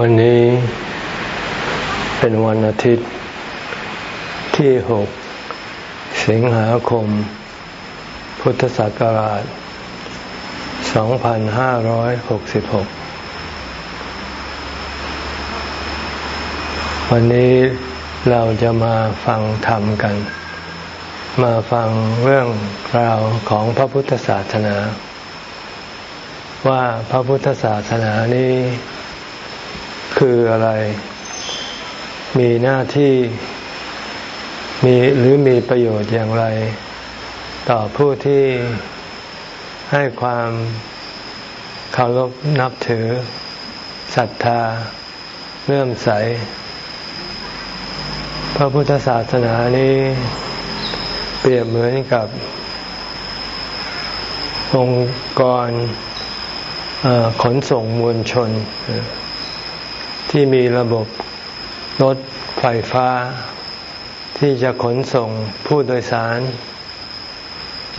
วันนี้เป็นวันอาทิตย์ที่หกสิงหาคม พุทธศักราช 2566 วันนี้เราจะมาฟังธรรมกัน มาฟังเรื่องราวของพระพุทธศาสนา ว่าพระพุทธศาสนานี้ คืออะไร มีหน้าที่มีหรือมีประโยชน์อย่างไร ต่อผู้ที่ให้ความเคารพนับถือศรัทธาเลื่อมใส พระพุทธศาสนานี้เปรียบเหมือนกับ องค์กรขนส่งมวลชน ที่มีระบบรถไฟฟ้า ที่จะขนส่งผู้โดยสาร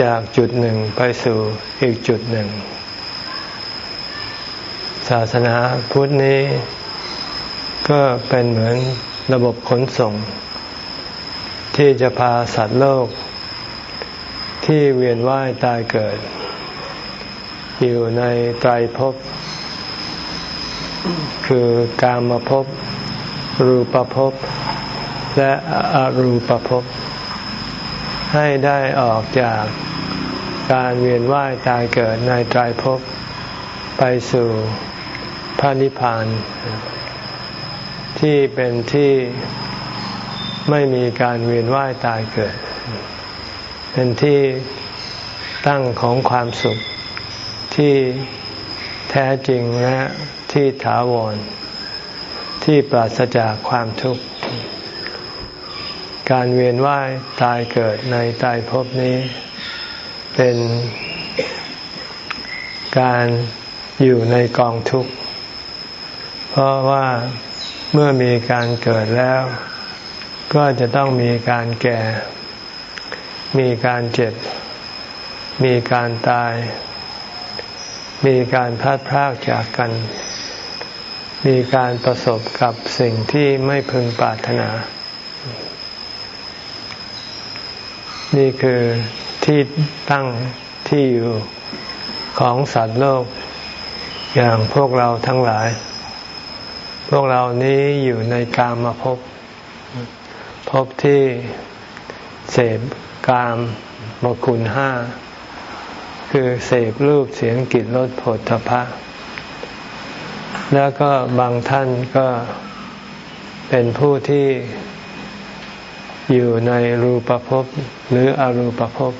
จากจุดหนึ่งไปสู่อีกจุดหนึ่ง ศาสนาพุทธนี้ ก็เป็นเหมือนระบบขนส่ง ที่จะพาสัตว์โลก ที่เวียนว่ายตายเกิด อยู่ในไตรภพ คือกามภพรูปภพและอรูปภพให้ได้ออกจากการเวียนว่ายตายเกิดในตายภพไปสู่พระนิพพาน ที่เป็นที่ไม่มีการเวียนว่ายตายเกิด เป็นที่ตั้งของความสุขที่แท้จริงและ ที่ถาวร ที่ปราศจากความทุกข์ การเวียนว่ายตายเกิดในตายภพนี้ เป็นการอยู่ในกองทุกข์ เพราะว่าเมื่อมีการเกิดแล้ว ก็จะต้องมีการแก่ มีการเจ็บ มีการตาย มีการพัดพรากจากกัน มีการประสบกับสิ่งที่ไม่พึงปรารถนา นี่คือที่ตั้งที่อยู่ของสัตว์โลก อย่างพวกเราทั้งหลาย พวกเรานี้อยู่ในกามมาพบพบที่เสพกามมคุณห้า คือเสพรูปเสียงกลิ่นรสผลทพะ แล้วก็บางท่านก็เป็นผู้ที่อยู่ในรูปภพหรืออรูปภพ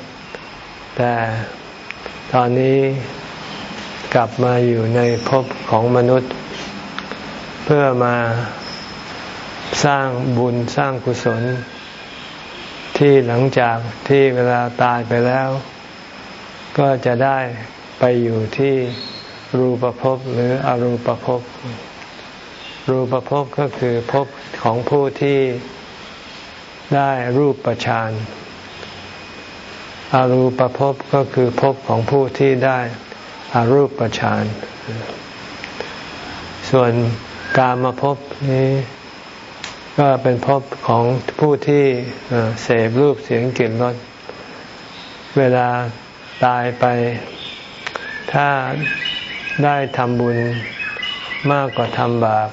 แต่ตอนนี้กลับมาอยู่ในภพของมนุษย์ เพื่อมาสร้างบุญสร้างกุศล ที่หลังจากที่เวลาตายไปแล้ว ก็จะได้ไปอยู่ที่ รูปภพหรืออรูปภพ รูปภพก็คือภพของผู้ที่ได้รูปประชานอารูปภพก็คือภพของผู้ที่ได้อารูปประชาน ส่วนกามภพนี้ก็เป็นภพของผู้ที่เสพรูปเสียงกลิ่นรสเวลาตายไป ถ้า ได้ทำบุญมากกว่าทำบาป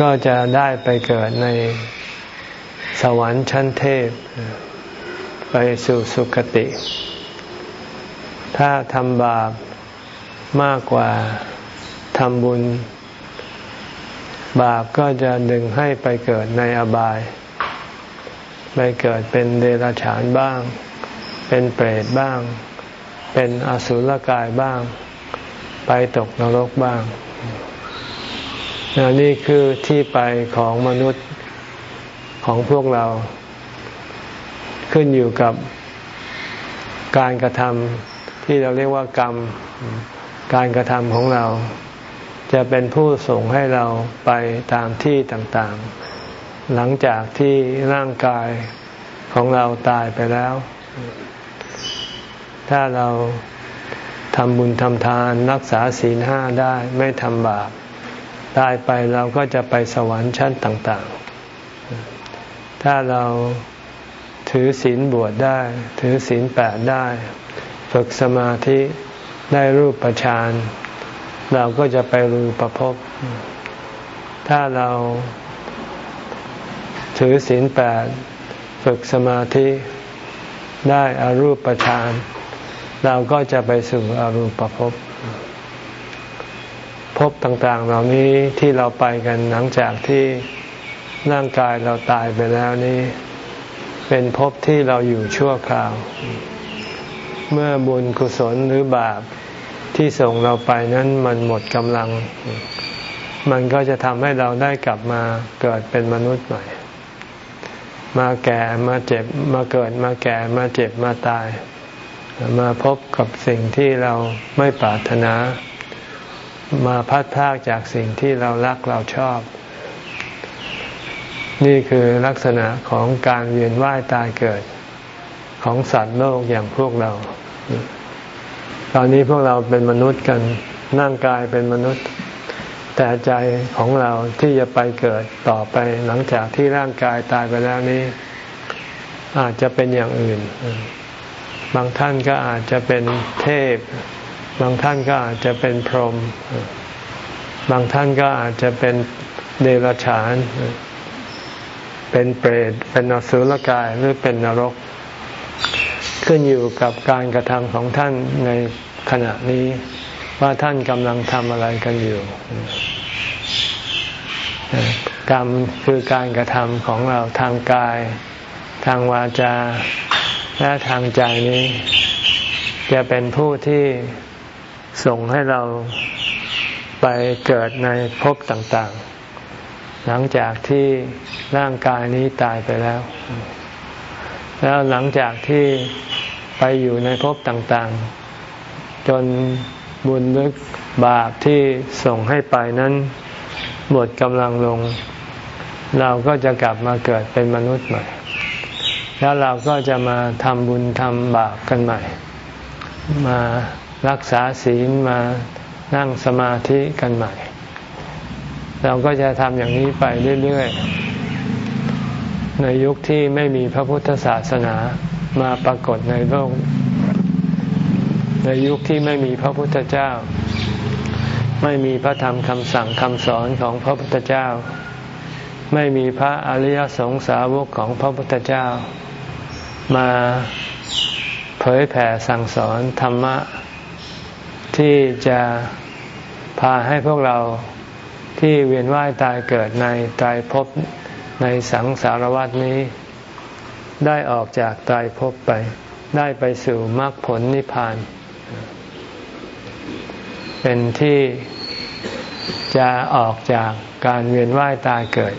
ก็จะได้ไปเกิดในสวรรค์ชั้นเทพ ไปสู่สุคติ ถ้าทำบาปมากกว่าทำบุญ บาปก็จะดึงให้ไปเกิดในอบาย ไปเกิดเป็นเดรัจฉานบ้าง เป็นเปรตบ้าง เป็นอสุรกายบ้าง ไปตกนรกบ้างนนี่คือที่ไปของมนุษย์ของพวกเรา ขึ้นอยู่กับการกระทำที่เราเรียกว่ากรรม การกระทำของเรา จะเป็นผู้ส่งให้เราไปตามที่ต่างๆ หลังจากที่ร่างกายของเราตายไปแล้ว ถ้าเรา ทำบุญทำทานรักษาศีลห้าได้ไม่ทำบาปตายไปเราก็จะไปสวรรค์ชั้นต่าง ๆ ถ้าเราถือศีลบวชได้ ถือศีลแปดได้ ฝึกสมาธิได้รูปฌานเราก็จะไปรูปภพถ้าเราถือศีลแปดฝึกสมาธิได้อารูปฌาน เราก็จะไปสู่อรูปภพภพต่างๆ เหล่านี้ที่เราไปกันหลังจากที่ร่างกายเราตายไปแล้วนี้ เป็นภพที่เราอยู่ชั่วคราว เมื่อบุญกุศลหรือบาปที่ส่งเราไปนั้นมันหมดกำลัง มันก็จะทำให้เราได้กลับมาเกิดเป็นมนุษย์ใหม่ มาแก่มาเจ็บมาเกิดมาแก่มาเจ็บมาตาย มาพบกับสิ่งที่เราไม่ปรารถนา มาพัดพากจากสิ่งที่เรารักเราชอบ นี่คือลักษณะของการเวียนว่ายตายเกิดของสัตว์โลกอย่างพวกเรา ตอนนี้พวกเราเป็นมนุษย์กันนั่งกายเป็นมนุษย์ แต่ใจของเราที่จะไปเกิดต่อไปหลังจากที่ร่างกายตายไปแล้วนี้ อาจจะเป็นอย่างอื่น บางท่านก็อาจจะเป็นเทพ บางท่านก็อาจจะเป็นพรหมบางท่านก็อาจจะเป็นเดรัจฉาน เป็นเปรต เป็นนสุลกายหรือเป็นนรก ขึ้นอยู่กับการกระทำของท่านในขณะนี้ว่าท่านกำลังทำอะไรกันอยู่ กรรมคือการกระทำของเราทางกาย ทางวาจา และทางใจนี้ จะเป็นผู้ที่ส่งให้เราไปเกิดในภพต่างๆ หลังจากที่ร่างกายนี้ตายไปแล้ว แล้วหลังจากที่ไปอยู่ในภพต่างๆ จนบุญลึกบาปที่ส่งให้ไปนั้นหมดกำลังลง เราก็จะกลับมาเกิดเป็นมนุษย์ใหม่ แล้วเราก็จะมาทำบุญทำบาปกันใหม่ มารักษาศีลมานั่งสมาธิกันใหม่ เราก็จะทำอย่างนี้ไปเรื่อยๆ ในยุคที่ไม่มีพระพุทธศาสนามาปรากฏในโลก ในยุคที่ไม่มีพระพุทธเจ้า ไม่มีพระธรรมคำสั่งคำสอนของพระพุทธเจ้า ไม่มีพระอริยสงสาวกของพระพุทธเจ้า มาเผยแผ่สั่งสอนธรรมะ ที่จะพาให้พวกเราที่เวียนว่ายตายเกิดในตายภพในสังสารวัฏนี้ ได้ออกจากตายภพไป ได้ไปสู่มรรคผลนิพพาน เป็นที่จะออกจากการเวียนว่ายตายเกิด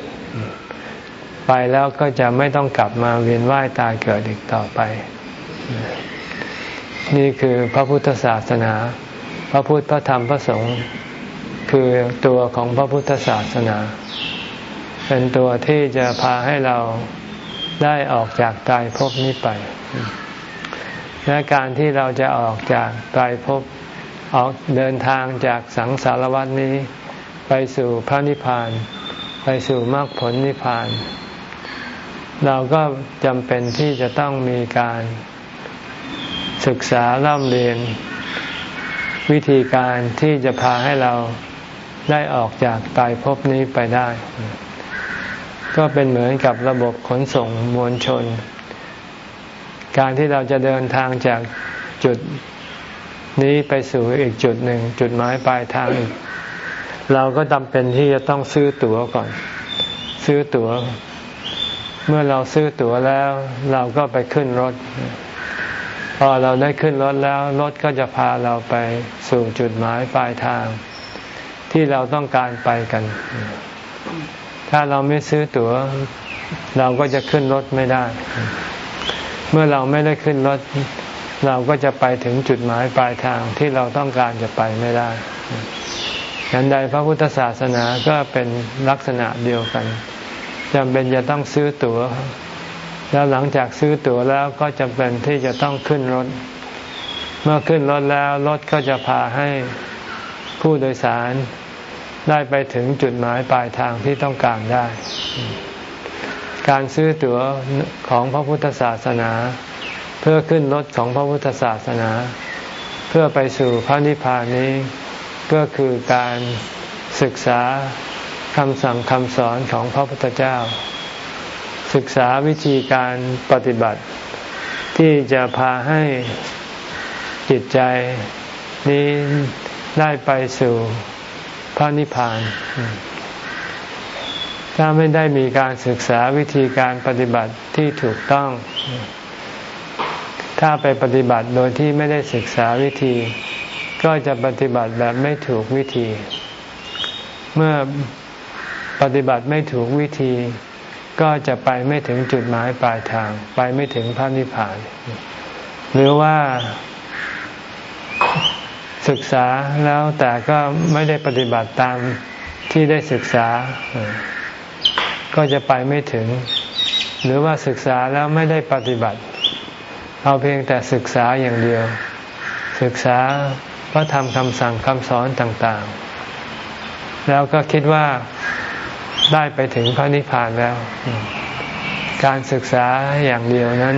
ไปแล้วก็จะไม่ต้องกลับมาเวียนว่ายตายเกิดอีกต่อไป นี่คือพระพุทธศาสนา พระพุทธพระธรรมพระสงฆ์คือตัวของพระพุทธศาสนา เป็นตัวที่จะพาให้เราได้ออกจากตายภพนี้ไป และการที่เราจะออกจากตายภพออกเดินทางจากสังสารวัฏนี้ ไปสู่พระนิพพาน ไปสู่มรรคผลนิพพาน เราก็จำเป็นที่จะต้องมีการศึกษาเล่าเรียน วิธีการที่จะพาให้เราได้ออกจากตายภพนี้ไปได้ ก็เป็นเหมือนกับระบบขนส่งมวลชน การที่เราจะเดินทางจากจุดนี้ไปสู่อีกจุดหนึ่ง จุดหมายปลายทางอีกเราก็จำเป็นที่จะต้องซื้อตั๋วก่อน ซื้อตั๋ว เมื่อเราซื้อตั๋วแล้วเราก็ไปขึ้นรถ พอเราได้ขึ้นรถแล้ว รถก็จะพาเราไปสู่จุดหมายปลายทาง ที่เราต้องการไปกัน ถ้าเราไม่ซื้อตัว๋ว เราก็จะขึ้นรถไม่ได้ เมื่อเราไม่ได้ขึ้นรถ เราก็จะไปถึงจุดหมายปลายทางที่เราต้องการจะไปไม่ได้ยันใดพระพุทธศาสนาก็เป็นลักษณะเดียวกัน จำเป็นจะต้องซื้อตัว๋ว แล้วหลังจากซื้อตั๋วแล้วก็จำเป็นที่จะต้องขึ้นรถ เมื่อขึ้นรถแล้วรถก็จะพาให้ผู้โดยสารได้ไปถึงจุดหมายปลายทางที่ต้องการได้ การซื้อตั๋วของพระพุทธศาสนา เพื่อขึ้นรถของพระพุทธศาสนา เพื่อไปสู่พระนิพพานนี้ก็คือการศึกษา คำสั่งคำสอนของพระพุทธเจ้า ศึกษาวิธีการปฏิบัติ ที่จะพาให้จิตใจนี้ได้ไปสู่พระนิพพาน ถ้าไม่ได้มีการศึกษาวิธีการปฏิบัติที่ถูกต้อง ถ้าไปปฏิบัติโดยที่ไม่ได้ศึกษาวิธี ก็จะปฏิบัติแบบไม่ถูกวิธี เมื่อ ปฏิบัติไม่ถูกวิธีก็จะไปไม่ถึงจุดหมายปลายทาง ไปไม่ถึงพระนิพพาน หรือว่าศึกษาแล้วแต่ก็ไม่ได้ปฏิบัติตามที่ได้ศึกษา ก็จะไปไม่ถึง หรือว่าศึกษาแล้วไม่ได้ปฏิบัติ เอาเพียงแต่ศึกษาอย่างเดียว ศึกษาพระธรรมคำสั่งคำสอนต่างๆ แล้วก็คิดว่า ได้ไปถึงพระนิพพานแล้ว การศึกษาอย่างเดียวนั้น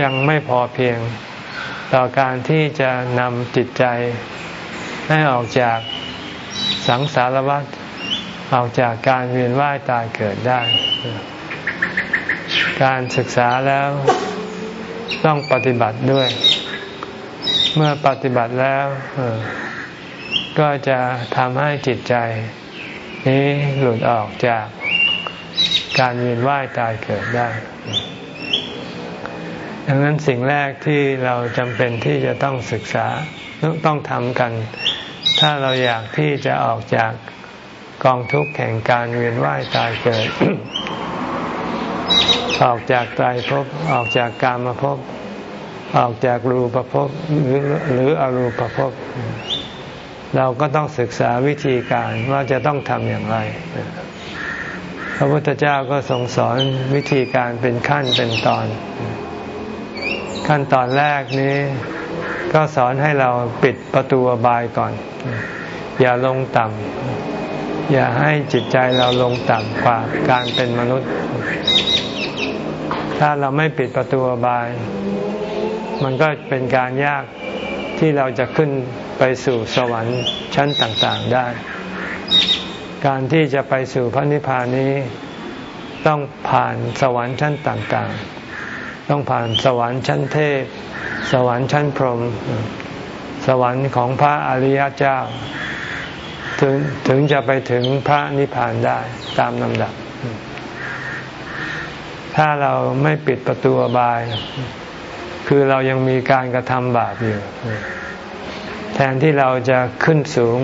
ยังไม่พอเพียง ต่อการที่จะนำจิตใจให้ออกจากสังสารวัฏออกจากการเวียนว่ายตายเกิดได้ การศึกษาแล้วต้องปฏิบัติด้วย เมื่อปฏิบัติแล้วก็จะทำให้จิตใจ นี้หลุดออกจากการเวียนว่ายตายเกิดได้ ดังนั้นสิ่งแรกที่เราจำเป็นที่จะต้องศึกษาต้องทำกัน ถ้าเราอยากที่จะออกจากกองทุกข์แห่งการเวียนว่ายตายเกิด ออกจากตายภพออกจากกามภพออกจากรูปภพหรือหรืออรูปภพ เราก็ต้องศึกษาวิธีการว่าจะต้องทำอย่างไร พระพุทธเจ้าก็ทรงสอนวิธีการเป็นขั้นเป็นตอน ขั้นตอนแรกนี้ ก็สอนให้เราปิดประตูบายก่อน อย่าลงต่ำอย่าให้จิตใจเราลงต่ำกว่าการเป็นมนุษย์ ถ้าเราไม่ปิดประตูบาย มันก็เป็นการยากที่เราจะขึ้น ไปสู่สวรรค์ชั้นต่างๆได้ การที่จะไปสู่พระนิพพานนี้ต้องผ่านสวรรค์ชั้นต่างๆ ต้องผ่านสวรรค์ชั้นเทพ สวรรค์ชั้นพรหม สวรรค์ของพระอริยเจ้า ถึงถึงจะไปถึงพระนิพพานได้ตามลำดับ ถ้าเราไม่ปิดประตูอบาย คือเรายังมีการกระทำบาปอยู่ แทนที่เราจะขึ้นสูง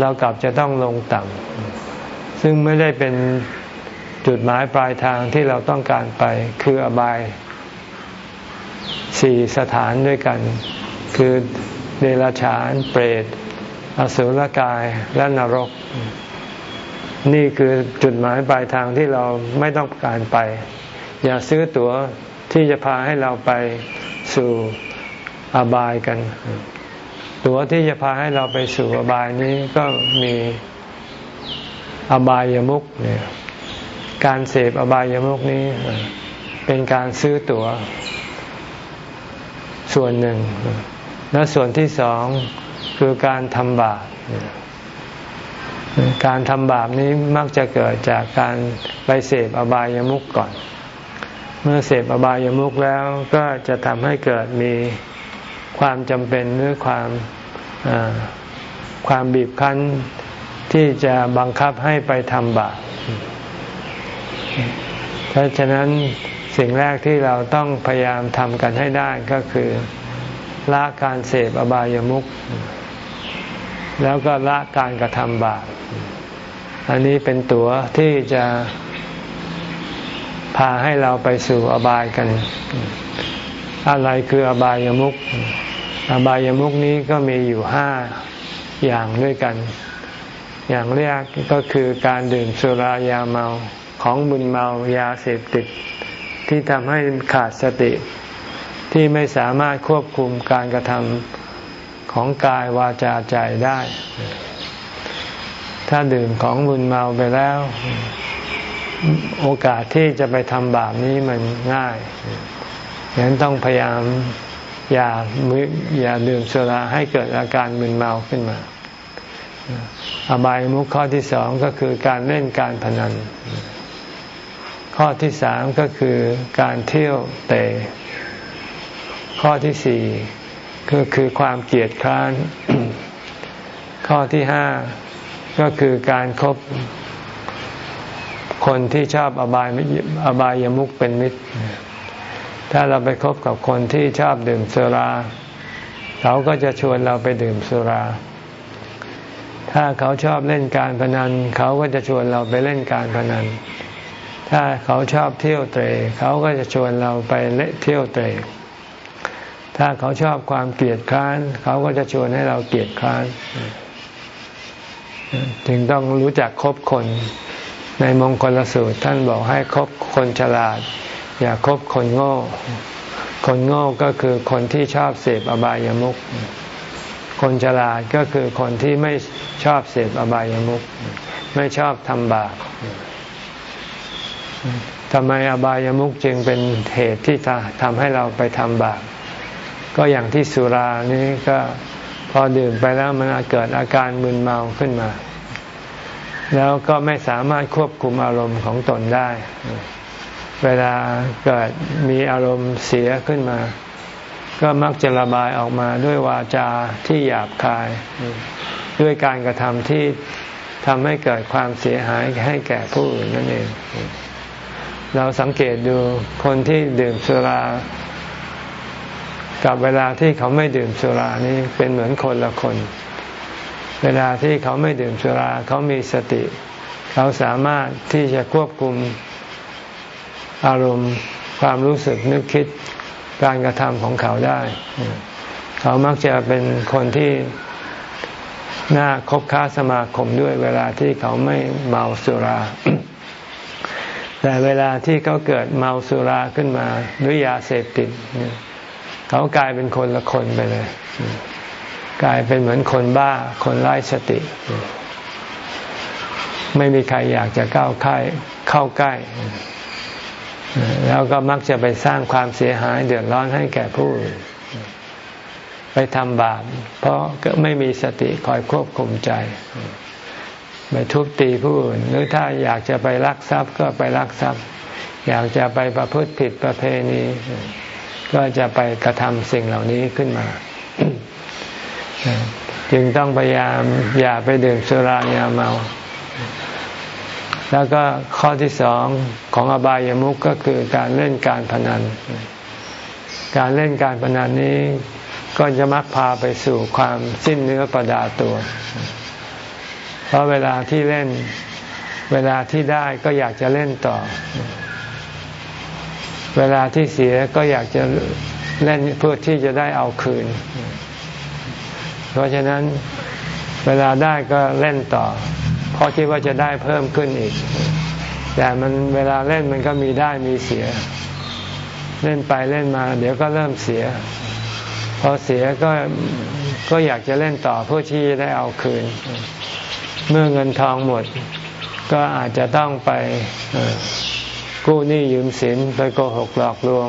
เรากลับจะต้องลงต่ำซึ่งไม่ได้เป็นจุดหมายปลายทางที่เราต้องการไปคืออบายสี่สถานด้วยกัน คือเดรัจฉาน เปรต อสุรกายและนรก นี่คือจุดหมายปลายทางที่เราไม่ต้องการไป อย่าซื้อตั๋วที่จะพาให้เราไปสู่อบายกัน ตัวที่จะพาให้เราไปสู่อบายนี้ก็มีอบายามุกเนี่ยการเสพอบายามุกนี้ เป็นการซื้อตั๋ว ส่วนหนึ่ง และส่วนที่สองคือการทำบาปการทำบาปนี้มักจะเกิดจากการไปเสพอบายามุขก่อน เมื่อเสพอบายามุขแล้วก็จะทำให้เกิดมี ความจำเป็นหรือความความบีบคั้นที่จะบังคับให้ไปทำบาปเพราะฉะนั้นสิ่งแรกที่เราต้องพยายามทำกันให้ได้ก็คือละการเสพอบายามุขแล้วก็ละการกระทำบาป อันนี้เป็นตัวที่จะพาให้เราไปสู่อบายกัน อะไรคืออบายามุข อบายามุขนี้ก็มีอยู่ห้าอย่างด้วยกัน อย่างแรกก็คือการดื่มสุรายาเมาของบุญเมายาเสพติด ที่ทำให้ขาดสติ ที่ไม่สามารถควบคุมการกระทำของกายวาจาใจได้ ถ้าดื่มของมึนเมาไปแล้ว โอกาสที่จะไปทำบาปนี้มันง่ายฉะนั้นต้องพยายาม อย่ามืออย่าดื่มสุราให้เกิดอาการมึนเมาขึ้นมา อบายมุขข้อที่สองก็คือการเล่นการพนัน ข้อที่สามก็คือการเที่ยวเตะข้อที่สี่ก็คือความเกลียดคร้าน ข้อที่ห้าก็คือการครบคนที่ชอบอบายอบายามุขเป็นมิตร ถ้าเราไปคบกับคนที่ชอบดื่มสุราเขาก็จะชวนเราไปดื่มสุรา ถ้าเขาชอบเล่นการพนัน เขาก็จะชวนเราไปเล่นการพนัน ถ้าเขาชอบเที่ยวเตะเขาก็จะชวนเราไปเล่เที่ยวเตะถ้าเขาชอบความเกลียดคร้าน เขาก็จะชวนให้เราเกลียดคร้าน จึงต้องรู้จักคบคน ในมงคลสูตรท่านบอกให้คบคนฉลาด อย่าคบคนโง่ คนโง่ก็คือคนที่ชอบเสพอบายามุขคนฉลาดก็คือคนที่ไม่ชอบเสพอบายามุขไม่ชอบทำบาปทำไมอบายามุขจึงเป็นเหตุที่ทำให้เราไปทำบาปก็อย่างที่สุรานี้ก็พอดื่มไปแล้วมันเกิดอาการมึนเมาขึ้นมา แล้วก็ไม่สามารถควบคุมอารมณ์ของตนได้ เวลาเกิดมีอารมณ์เสียขึ้นมา ก็มักจะระบายออกมาด้วยวาจาที่หยาบคาย ด้วยการกระทำที่ทำให้เกิดความเสียหายให้แก่ผู้อื่นนั่นเอง เราสังเกตดูคนที่ดื่มสุรา กับเวลาที่เขาไม่ดื่มสุรานี้เป็นเหมือนคนละคน เวลาที่เขาไม่ดื่มสุรา เขามีสติ เขาสามารถที่จะควบคุม อารมณ์ความรู้สึกนึกคิดการกระทำของเขาได้ เขามักจะเป็นคนที่น่าคบค้าสมาคมด้วยเวลาที่เขาไม่เมาสุรา แต่เวลาที่เขาเกิดเมาสุราขึ้นมาด้วยยาเสพติด เขากลายเป็นคนละคนไปเลย กลายเป็นเหมือนคนบ้าคนไร้สติ ไม่มีใครอยากจะเข้าวใกล้เข้าใกล้ แล้วก็มักจะไปสร้างความเสียหายเดือดร้อนให้แก่ผู้อื่นไปทำบาปเพราะก็ไม่มีสติคอยควบคุมใจ ไปทุบตีผู้อื่น หรือถ้าอยากจะไปลักทรัพย์ก็ไปลักทรัพย์ อยากจะไปประพฤติผิดประเพณี ก็จะไปกระทำสิ่งเหล่านี้ขึ้นมา จึงต้องพยายามอย่าไปดื่มสุรายาเมา แล้วก็ข้อที่สองของอบายามุขก็คือการเล่นการพนัน การเล่นการพนันนี้ก็จะมักพาไปสู่ความสิ้นเนื้อประดาตัว เพราะเวลาที่เล่นเวลาที่ได้ก็อยากจะเล่นต่อ เวลาที่เสียก็อยากจะเล่นเพื่อที่จะได้เอาคืน เพราะฉะนั้นเวลาได้ก็เล่นต่อ เพราะคิดว่าจะได้เพิ่มขึ้นอีก แต่มันเวลาเล่นมันก็มีได้มีเสีย เล่นไปเล่นมา เดี๋ยวก็เริ่มเสีย พอเสียก็ก็อยากจะเล่นต่อเพื่อที่จะได้เอาคืน เมื่อเงินทองหมด ก็อาจจะต้องไปกู้หนี้ยืมสินไปโกหกหลอกลวง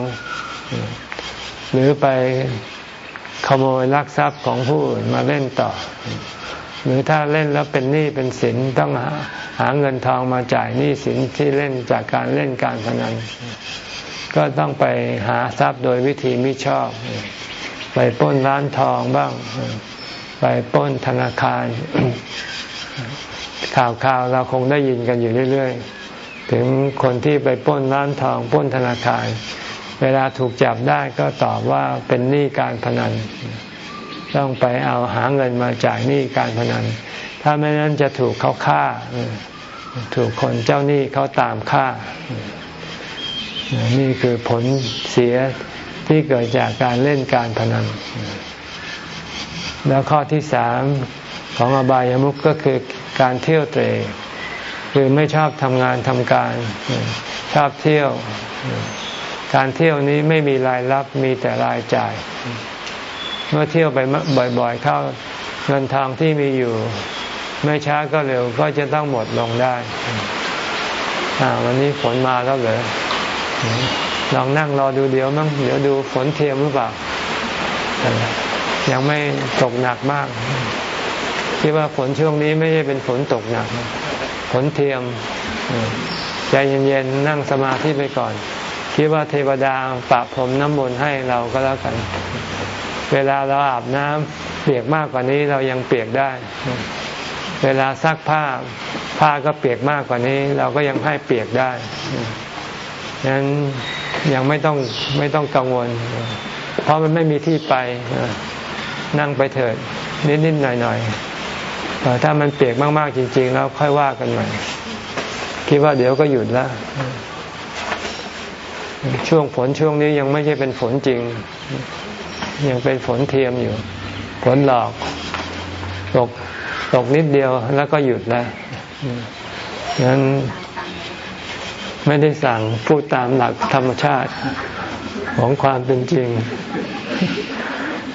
หรือไปขโมยลักทรัพย์ของผู้อื่นมาเล่นต่อ หรือถ้าเล่นแล้วเป็นหนี้เป็นสินต้องหาหาเงินทองมาจ่ายหนี้สินที่เล่นจากการเล่นการพนันก็ต้องไปหาทรัพย์โดยวิธีมิชอบ ไปป้นร้านทองบ้าง ไปป้นธนาคาร ข่าวๆเราคงได้ยินกันอยู่เรื่อย ๆ ถึงคนที่ไปป้นร้านทองป้นธนาคาร เวลาถูกจับได้ก็ตอบว่าเป็นหนี้การพนัน ต้องไปเอาหาเงินมาจ่ายหนี้การพนัน ถ้าไม่นั้นจะถูกเขาฆ่า ถูกคนเจ้าหนี้เขาตามฆ่า นี่คือผลเสียที่เกิดจากการเล่นการพนัน แล้วข้อที่สามของอบายามุขก็คือการเที่ยวเตรคือไม่ชอบทำงานทำการ ชอบเที่ยว การเที่ยวนี้ไม่มีรายรับมีแต่รายจ่าย เมื่อเที่ยวไปบ่อยๆเข้าเงินทองที่มีอยู่ ไม่ช้าก็เร็วก็จะต้องหมดลงได้วันนี้ฝนมาแล้วเหรอลองนั่งรอดูเดี๋ยวมั้งเดี๋ยวดูฝนเทียมหรือเปล่า ยังไม่ตกหนักมากคิดว่าฝนช่วงนี้ไม่ใช่เป็นฝนตกหนักฝนเทียมใจเย็นๆนั่งสมาธิไปก่อน คิดว่าเทวดาปะพรมน้ำมนต์ให้เราก็แล้วกัน เวลาเราอาบน้ำเปียกมากกว่านี้เรายังเปียกได้ เวลาซักผ้าผ้าก็เปียกมากกว่านี้ เราก็ยังให้เปียกได้ฉะนั้นยังไม่ต้องไม่ต้องกังวล เพราะมันไม่มีที่ไปนั่งไปเถิด นิดๆหน่อยๆถ้ามันเปียกมากๆจริง ๆ แล้วค่อยว่ากันใหม่คิดว่าเดี๋ยวก็หยุดล้วช่วงฝนช่วงนี้ยังไม่ใช่เป็นฝนจริง ยังเป็นฝนเทียมอยู่ ฝนหลอกตกตกนิดเดียวแล้วก็หยุดแล้วงั้นไม่ได้สั่งพูดตามหลักธรรมชาติของความเป็นจริง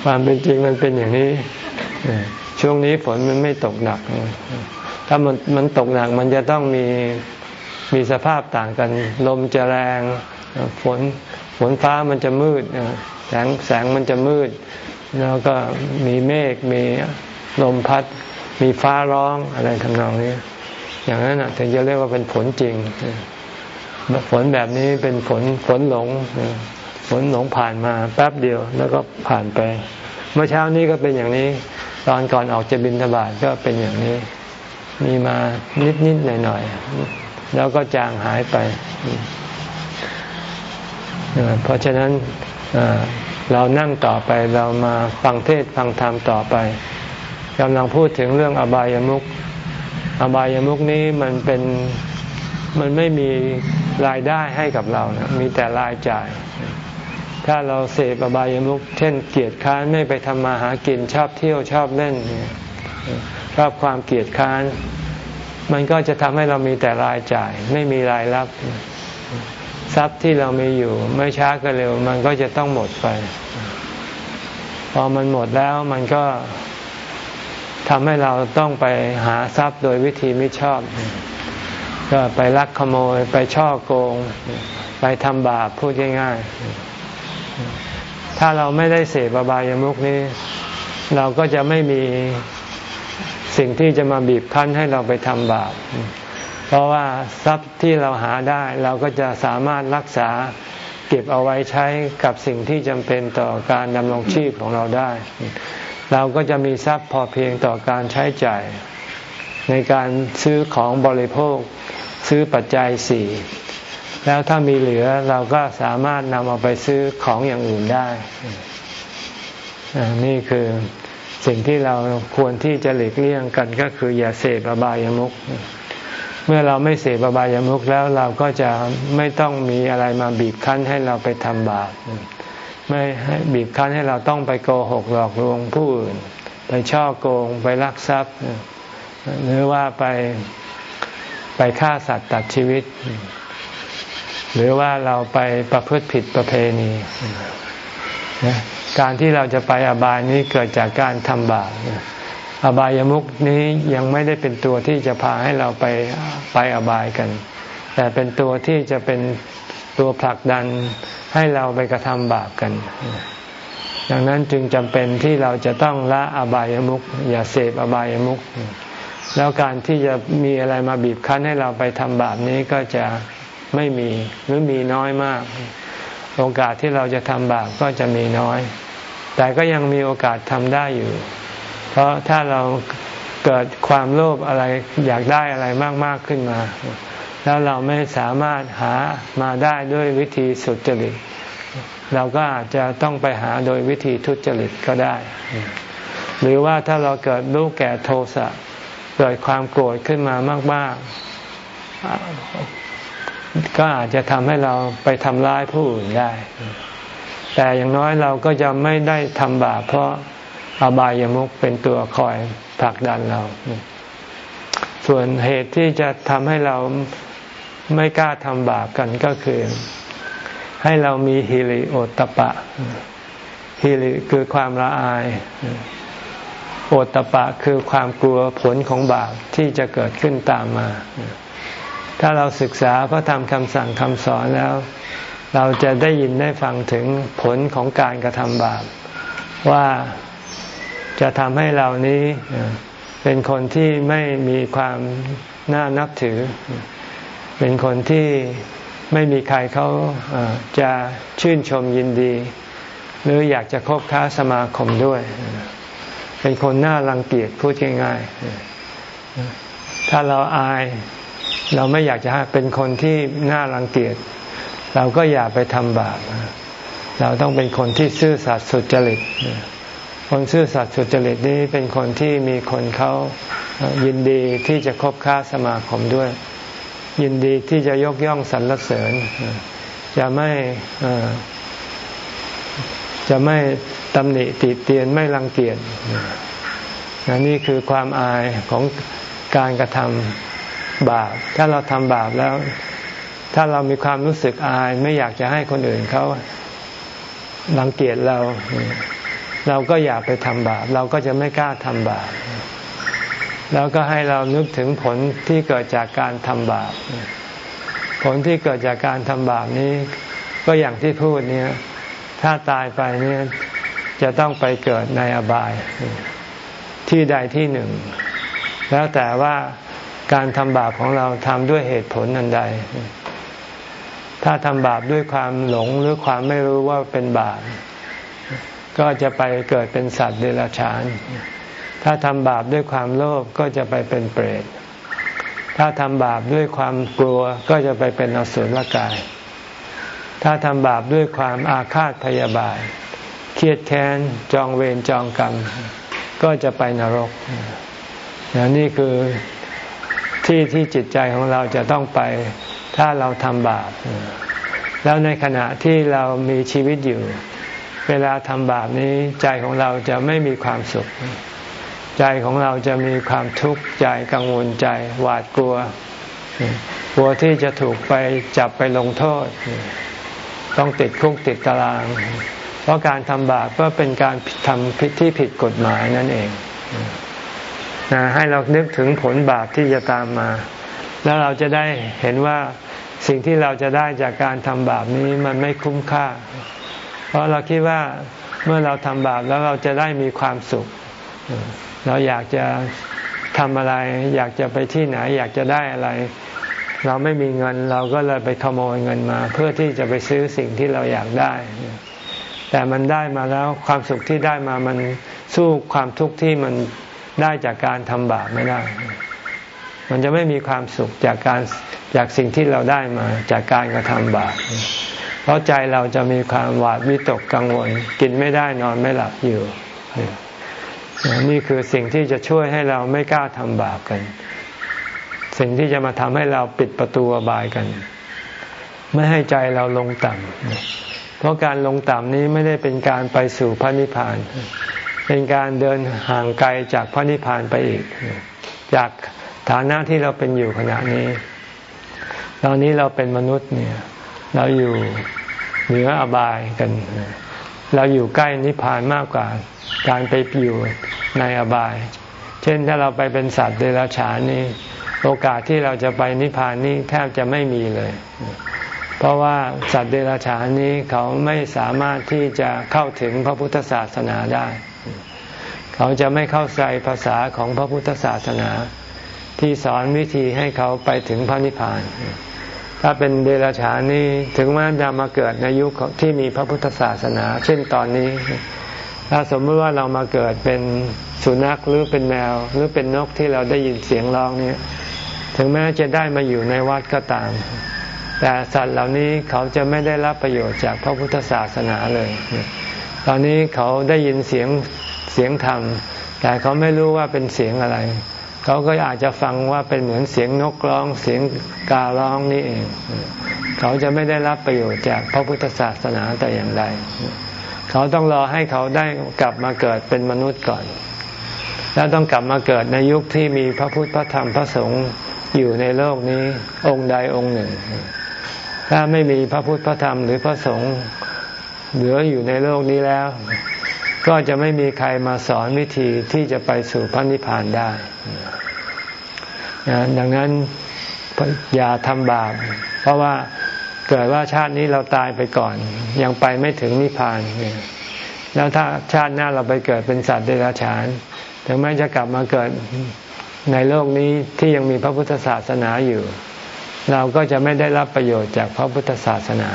ความเป็นจริงมันเป็นอย่างนี้ ช่วงนี้ฝนมันไม่ตกหนัก ถ้ามันมันตกหนักมันจะต้องมีมีสภาพต่างกัน ลมจะแรง ฝนฝนฟ้ามันจะมืด สงแสงมันจะมืด แล้วก็มีเมฆมีลมพัด มีฟ้าร้องอะไรทำนองนี้อย่างนั้นถึงจะเรียกว่าเป็นฝนจริง ฝนแบบนี้เป็นฝนฝนหลง ฝนหลงผ่านมาแป๊บเดียวแล้วก็ผ่านไป เมื่อเช้านี้ก็เป็นอย่างนี้ ตอนก่อนออกจะบินทบาทก็เป็นอย่างนี้ มีมานิดนิดหน่อยหน่อยแล้วก็จางหายไป เพราะฉะนั้น เรานั่งต่อไปเรามาฟังเทศฟังธรรมต่อไปกำลังพูดถึงเรื่องอบายามุขอบายามุขนี้มันเป็นมันไม่มีรายได้ให้กับเรานะมีแต่รายจ่าย ถ้าเราเสพอบายามุขเช่น เกียรติค้านไม่ไปทำมาหากินชอบเที่ยวชอบเล่นชอบความเกียรติค้าน มันก็จะทำให้เรามีแต่รายจ่าย ไม่มีรายรับ ทรัพย์ที่เรามีอยู่ ไม่ช้าก็เร็ว มันก็จะต้องหมดไป พอมันหมดแล้วมันก็ทำให้เราต้องไปหาทรัพย์โดยวิธีไม่ชอบ ก็ไปลักขโมย ไปช่อโกง ไปทำบาปพูดง่ายๆ ถ้าเราไม่ได้เสพบายามุกนี้ เราก็จะไม่มีสิ่งที่จะมาบีบคั้นให้เราไปทำบาป เพราะว่าทรัพย์ที่เราหาได้เราก็จะสามารถรักษาเก็บเอาไว้ใช้กับสิ่งที่จำเป็นต่อการดำรงชีพของเราได้ เราก็จะมีทรัพย์พอเพียงต่อการใช้จ่าย ในการซื้อของบริโภค ซื้อปัจจัยสี่แล้วถ้ามีเหลือเราก็สามารถนำเอาไปซื้อของอย่างอื่นได้ นี่คือสิ่งที่เราควรที่จะหลีกเลี่ยงกันก็คืออย่าเสพอบายามุข เมื่อเราไม่เสพอบายามุขแล้วเราก็จะไม่ต้องมีอะไรมาบีบคั้นให้เราไปทำบาปไม่ให้บีบคั้นให้เราต้องไปโกหกหลอกลวงผู้อื่น ไปช่อโกงไปลักทรัพย์ หรือว่าไปไปฆ่าสัตว์ตัดชีวิต หรือว่าเราไปประพฤติผิดประเพณีการที่เราจะไปอบายนี้เกิดจากการทำบาป อบายามุกนี้ยังไม่ได้เป็นตัวที่จะพาให้เราไปไปอบายกัน แต่เป็นตัวที่จะเป็นตัวผลักดันให้เราไปกระทำบาปกัน ดังนั้นจึงจำเป็นที่เราจะต้องละอบายามุกอย่าเสพอบายามุกแล้วการที่จะมีอะไรมาบีบคั้นให้เราไปทำบาปนี้ก็จะไม่มีหรือมีน้อยมาก โอกาสที่เราจะทำบาปก็จะมีน้อย แต่ก็ยังมีโอกาสทำได้อยู่ เพราะถ้าเราเกิดความโลภอะไรอยากได้อะไรมาก ๆ ขึ้นมา แล้วเราไม่สามารถหามาได้ด้วยวิธีสุจริต เราก็อาจจะต้องไปหาโดยวิธีทุจริตก็ได้ หรือว่าถ้าเราเกิดรู้แก่โทสะเกิดความโกรธขึ้นมามาก ๆ ก็อาจจะทำให้เราไปทำร้ายผู้อื่นได้ แต่อย่างน้อยเราก็จะไม่ได้ทำบาปเพราะ อบายามุขเป็นตัวคอยผลักดันเรา ส่วนเหตุที่จะทำให้เราไม่กล้าทำบาปกันก็คือ ให้เรามีฮิริโอตปะฮิริคือความละอาย โอตปะคือความกลัวผลของบาปที่จะเกิดขึ้นตามมา ถ้าเราศึกษาพระธรรมคำสั่งคำสอนแล้ว เราจะได้ยินได้ฟังถึงผลของการกระทำบาปว่า จะทำให้เรานี้เป็นคนที่ไม่มีความน่านับถือ เป็นคนที่ไม่มีใครเขาจะชื่นชมยินดี หรืออยากจะคบค้าสมาคมด้วย เป็นคนน่ารังเกียจพูดง่ายๆ ถ้าเราอายเราไม่อยากจะเป็นคนที่น่ารังเกียจ เราก็อย่าไปทำบาปเราต้องเป็นคนที่ซื่อสัตย์สุจริต คนซื่อสัตย์สุจริตนี้เป็นคนที่มีคนเขายินดีที่จะคบค้าสมาคมด้วย ยินดีที่จะยกย่องสรรเสริญจะไม่จะไม่ตำหนิติเตียนไม่รังเกียจนี่คือความอายของการกระทำบาป ถ้าเราทำบาปแล้ว ถ้าเรามีความรู้สึกอาย ไม่อยากจะให้คนอื่นเขารังเกียจเรา เราก็อยากไปทำบาป เราก็จะไม่กล้าทำบาป แล้วก็ให้เรานึกถึงผลที่เกิดจากการทำบาป ผลที่เกิดจากการทำบาปนี้ ก็อย่างที่พูดเนี่ยถ้าตายไปเนี่ยจะต้องไปเกิดในอบาย ที่ใดที่หนึ่ง แล้วแต่ว่าการทำบาปของเราทำด้วยเหตุผลอันใด ถ้าทำบาปด้วยความหลงหรือความไม่รู้ว่าเป็นบาป ก็จะไปเกิดเป็นสัตว์เดรัจฉาน ถ้าทำบาปด้วยความโลภก็จะไปเป็นเปรต ถ้าทำบาปด้วยความกลัวก็จะไปเป็นอสุรกาย ถ้าทำบาปด้วยความอาฆาตพยาบาท เครียดแค้น จองเวรจองกรรม ก็จะไปนรกนี่คือที่ที่จิตใจของเราจะต้องไปถ้าเราทำบาป แล้วในขณะที่เรามีชีวิตอยู่ เวลาทำบาปนี้ใจของเราจะไม่มีความสุข ใจของเราจะมีความทุกข์ใจกังวลใจหวาดกลัว กลัวที่จะถูกไปจับไปลงโทษ ต้องติดคุกติดตาราง เพราะการทำบาปก็เป็นการทำผิดที่ผิดกฎหมายนั่นเองนะให้เรานึกถึงผลบาปที่จะตามมา แล้วเราจะได้เห็นว่าสิ่งที่เราจะได้จากการทำบาปนี้มันไม่คุ้มค่า เพราะเราคิดว่าเมื่อเราทำบาปแล้วเราจะได้มีความสุข เราอยากจะทำอะไร อยากจะไปที่ไหน อยากจะได้อะไร เราไม่มีเงินเราก็เลยไปขโมยเงินมา เพื่อที่จะไปซื้อสิ่งที่เราอยากได้ แต่มันได้มาแล้วความสุขที่ได้มามันสู้ความทุกข์ที่มันได้จากการทำบาปไม่ได้ มันจะไม่มีความสุขจากการจากสิ่งที่เราได้มาจากการกระทำบาป เพราะใจเราจะมีความหวาดวิตกกังวล กินไม่ได้นอนไม่หลับอยู่ นี่คือสิ่งที่จะช่วยให้เราไม่กล้าทำบาปกัน สิ่งที่จะมาทำให้เราปิดประตูบายกัน ไม่ให้ใจเราลงต่ำเพราะการลงต่ำนี้ไม่ได้เป็นการไปสู่พระนิพพาน เป็นการเดินห่างไกลจากพระนิพพานไปอีก จากฐานะที่เราเป็นอยู่ขณะนี้ ตอนนี้เราเป็นมนุษย์เนี่ย เราอยู่เหนืออบายกัน เราอยู่ใกล้นิพพานมากกว่า การไปอยู่ในอบาย เช่นถ้าเราไปเป็นสัตว์เดรัจฉานนี่โอกาสที่เราจะไปนิพพานนี่แทบจะไม่มีเลย เพราะว่าสัตว์เดรัจฉานนี้เขาไม่สามารถที่จะเข้าถึงพระพุทธศาสนาได้ เขาจะไม่เข้าใจภาษาของพระพุทธศาสนา ที่สอนวิธีให้เขาไปถึงพระนิพพาน ถ้าเป็นเดรัจฉานนี้ถึงแม้จะมาเกิดในยุคที่มีพระพุทธศาสนา เช่นตอนนี้ ถ้าสมมติว่าเรามาเกิดเป็นสุนัขหรือเป็นแมว หรือเป็นนกที่เราได้ยินเสียงร้องนี้ถึงแม้จะได้มาอยู่ในวัดก็ตาม แต่สัตว์เหล่านี้เขาจะไม่ได้รับประโยชน์จากพระพุทธศาสนาเลย ตอนนี้เขาได้ยินเสียงเสียงธรรม แต่เขาไม่รู้ว่าเป็นเสียงอะไร เขาก็อาจจะฟังว่าเป็นเหมือนเสียงนกร้องเสียงการ้องนี่เอง เขาจะไม่ได้รับประโยชน์จากพระพุทธศาสนาแต่อย่างใด เขาต้องรอให้เขาได้กลับมาเกิดเป็นมนุษย์ก่อน แล้วต้องกลับมาเกิดในยุคที่มีพระพุทธพระธรรมพระสงฆ์อยู่ในโลกนี้องค์ใดองค์หนึ่ง ถ้าไม่มีพระพุทธพระธรรมหรือพระสงฆ์เหลืออยู่ในโลกนี้แล้ว ก็จะไม่มีใครมาสอนวิธีที่จะไปสู่พระนิพพานได้ดังนั้นอย่าทำบาป เพราะว่าเกิดว่าชาตินี้เราตายไปก่อน ยังไปไม่ถึงนิพพาน แล้วถ้าชาติหน้าเราไปเกิดเป็นสัตว์เดรัจฉาน ถึงแม้จะกลับมาเกิดในโลกนี้ที่ยังมีพระพุทธศาสนาอยู่ เราก็จะไม่ได้รับประโยชน์จากพระพุทธศาสนา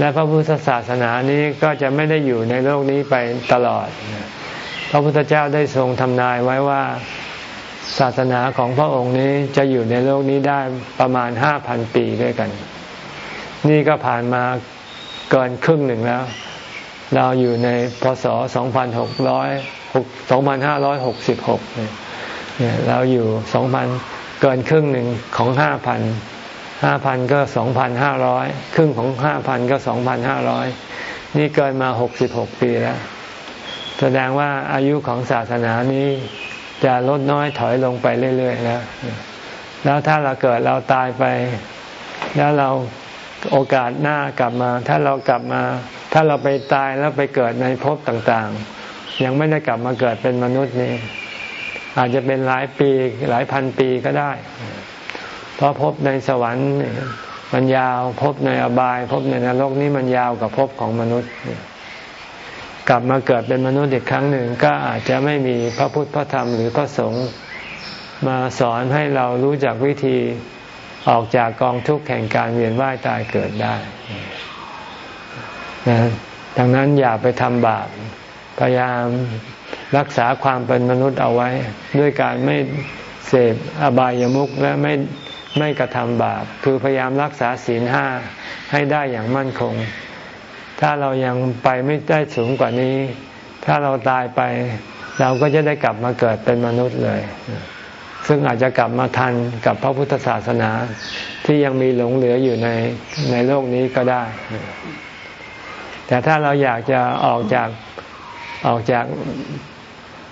และพระพุทธศาสนานี้ก็จะไม่ได้อยู่ในโลกนี้ไปตลอด พระพุทธเจ้าได้ทรงทำนายไว้ว่าศาสนาของพระองค์นี้จะอยู่ในโลกนี้ได้ประมาณห้าพันปีด้วยกัน นี่ก็ผ่านมาเกินครึ่งหนึ่งแล้ว เราอยู่ในพศ 2600 2566เนี่ยเราอยู่ 2,000 เกินครึ่งหนึ่งของ 5,000 5,000ก็2,500ครึ่งของ5,000ก็2,500นี่เกินมา66ปีแล้ว แสดงว่าอายุของศาสนานี้จะลดน้อยถอยลงไปเรื่อยๆแล้วแล้วถ้าเราเกิดเราตายไป แล้วเราโอกาสหน้ากลับมา ถ้าเรากลับมา ถ้าเราไปตายแล้วไปเกิดในภพต่างๆ ยังไม่ได้กลับมาเกิดเป็นมนุษย์นี่อาจจะเป็นหลายปีหลายพันปีก็ได้ เพราะภพในสวรรค์มันยาวภพในอบายภพในนรกนี่มันยาวกว่าภพของมนุษย์ กลับมาเกิดเป็นมนุษย์อีกครั้งหนึ่งก็อาจจะไม่มีพระพุทธพระธรรมหรือพระสงฆ์มาสอนให้เรารู้จักวิธีออกจากกองทุกข์แห่งการเวียนว่ายตายเกิดได้นะดังนั้นอย่าไปทำบาป พยายามรักษาความเป็นมนุษย์เอาไว้ ด้วยการไม่เสพอบายามุขและไม่ ไม่กระทำบาป คือพยายามรักษาศีลห้าให้ได้อย่างมั่นคง ถ้าเรายังไปไม่ได้สูงกว่านี้ ถ้าเราตายไปเราก็จะได้กลับมาเกิดเป็นมนุษย์เลย ซึ่งอาจจะกลับมาทันกับพระพุทธศาสนาที่ยังมีหลงเหลืออยู่ในในโลกนี้ก็ได้ แต่ถ้าเราอยากจะออกจากออกจาก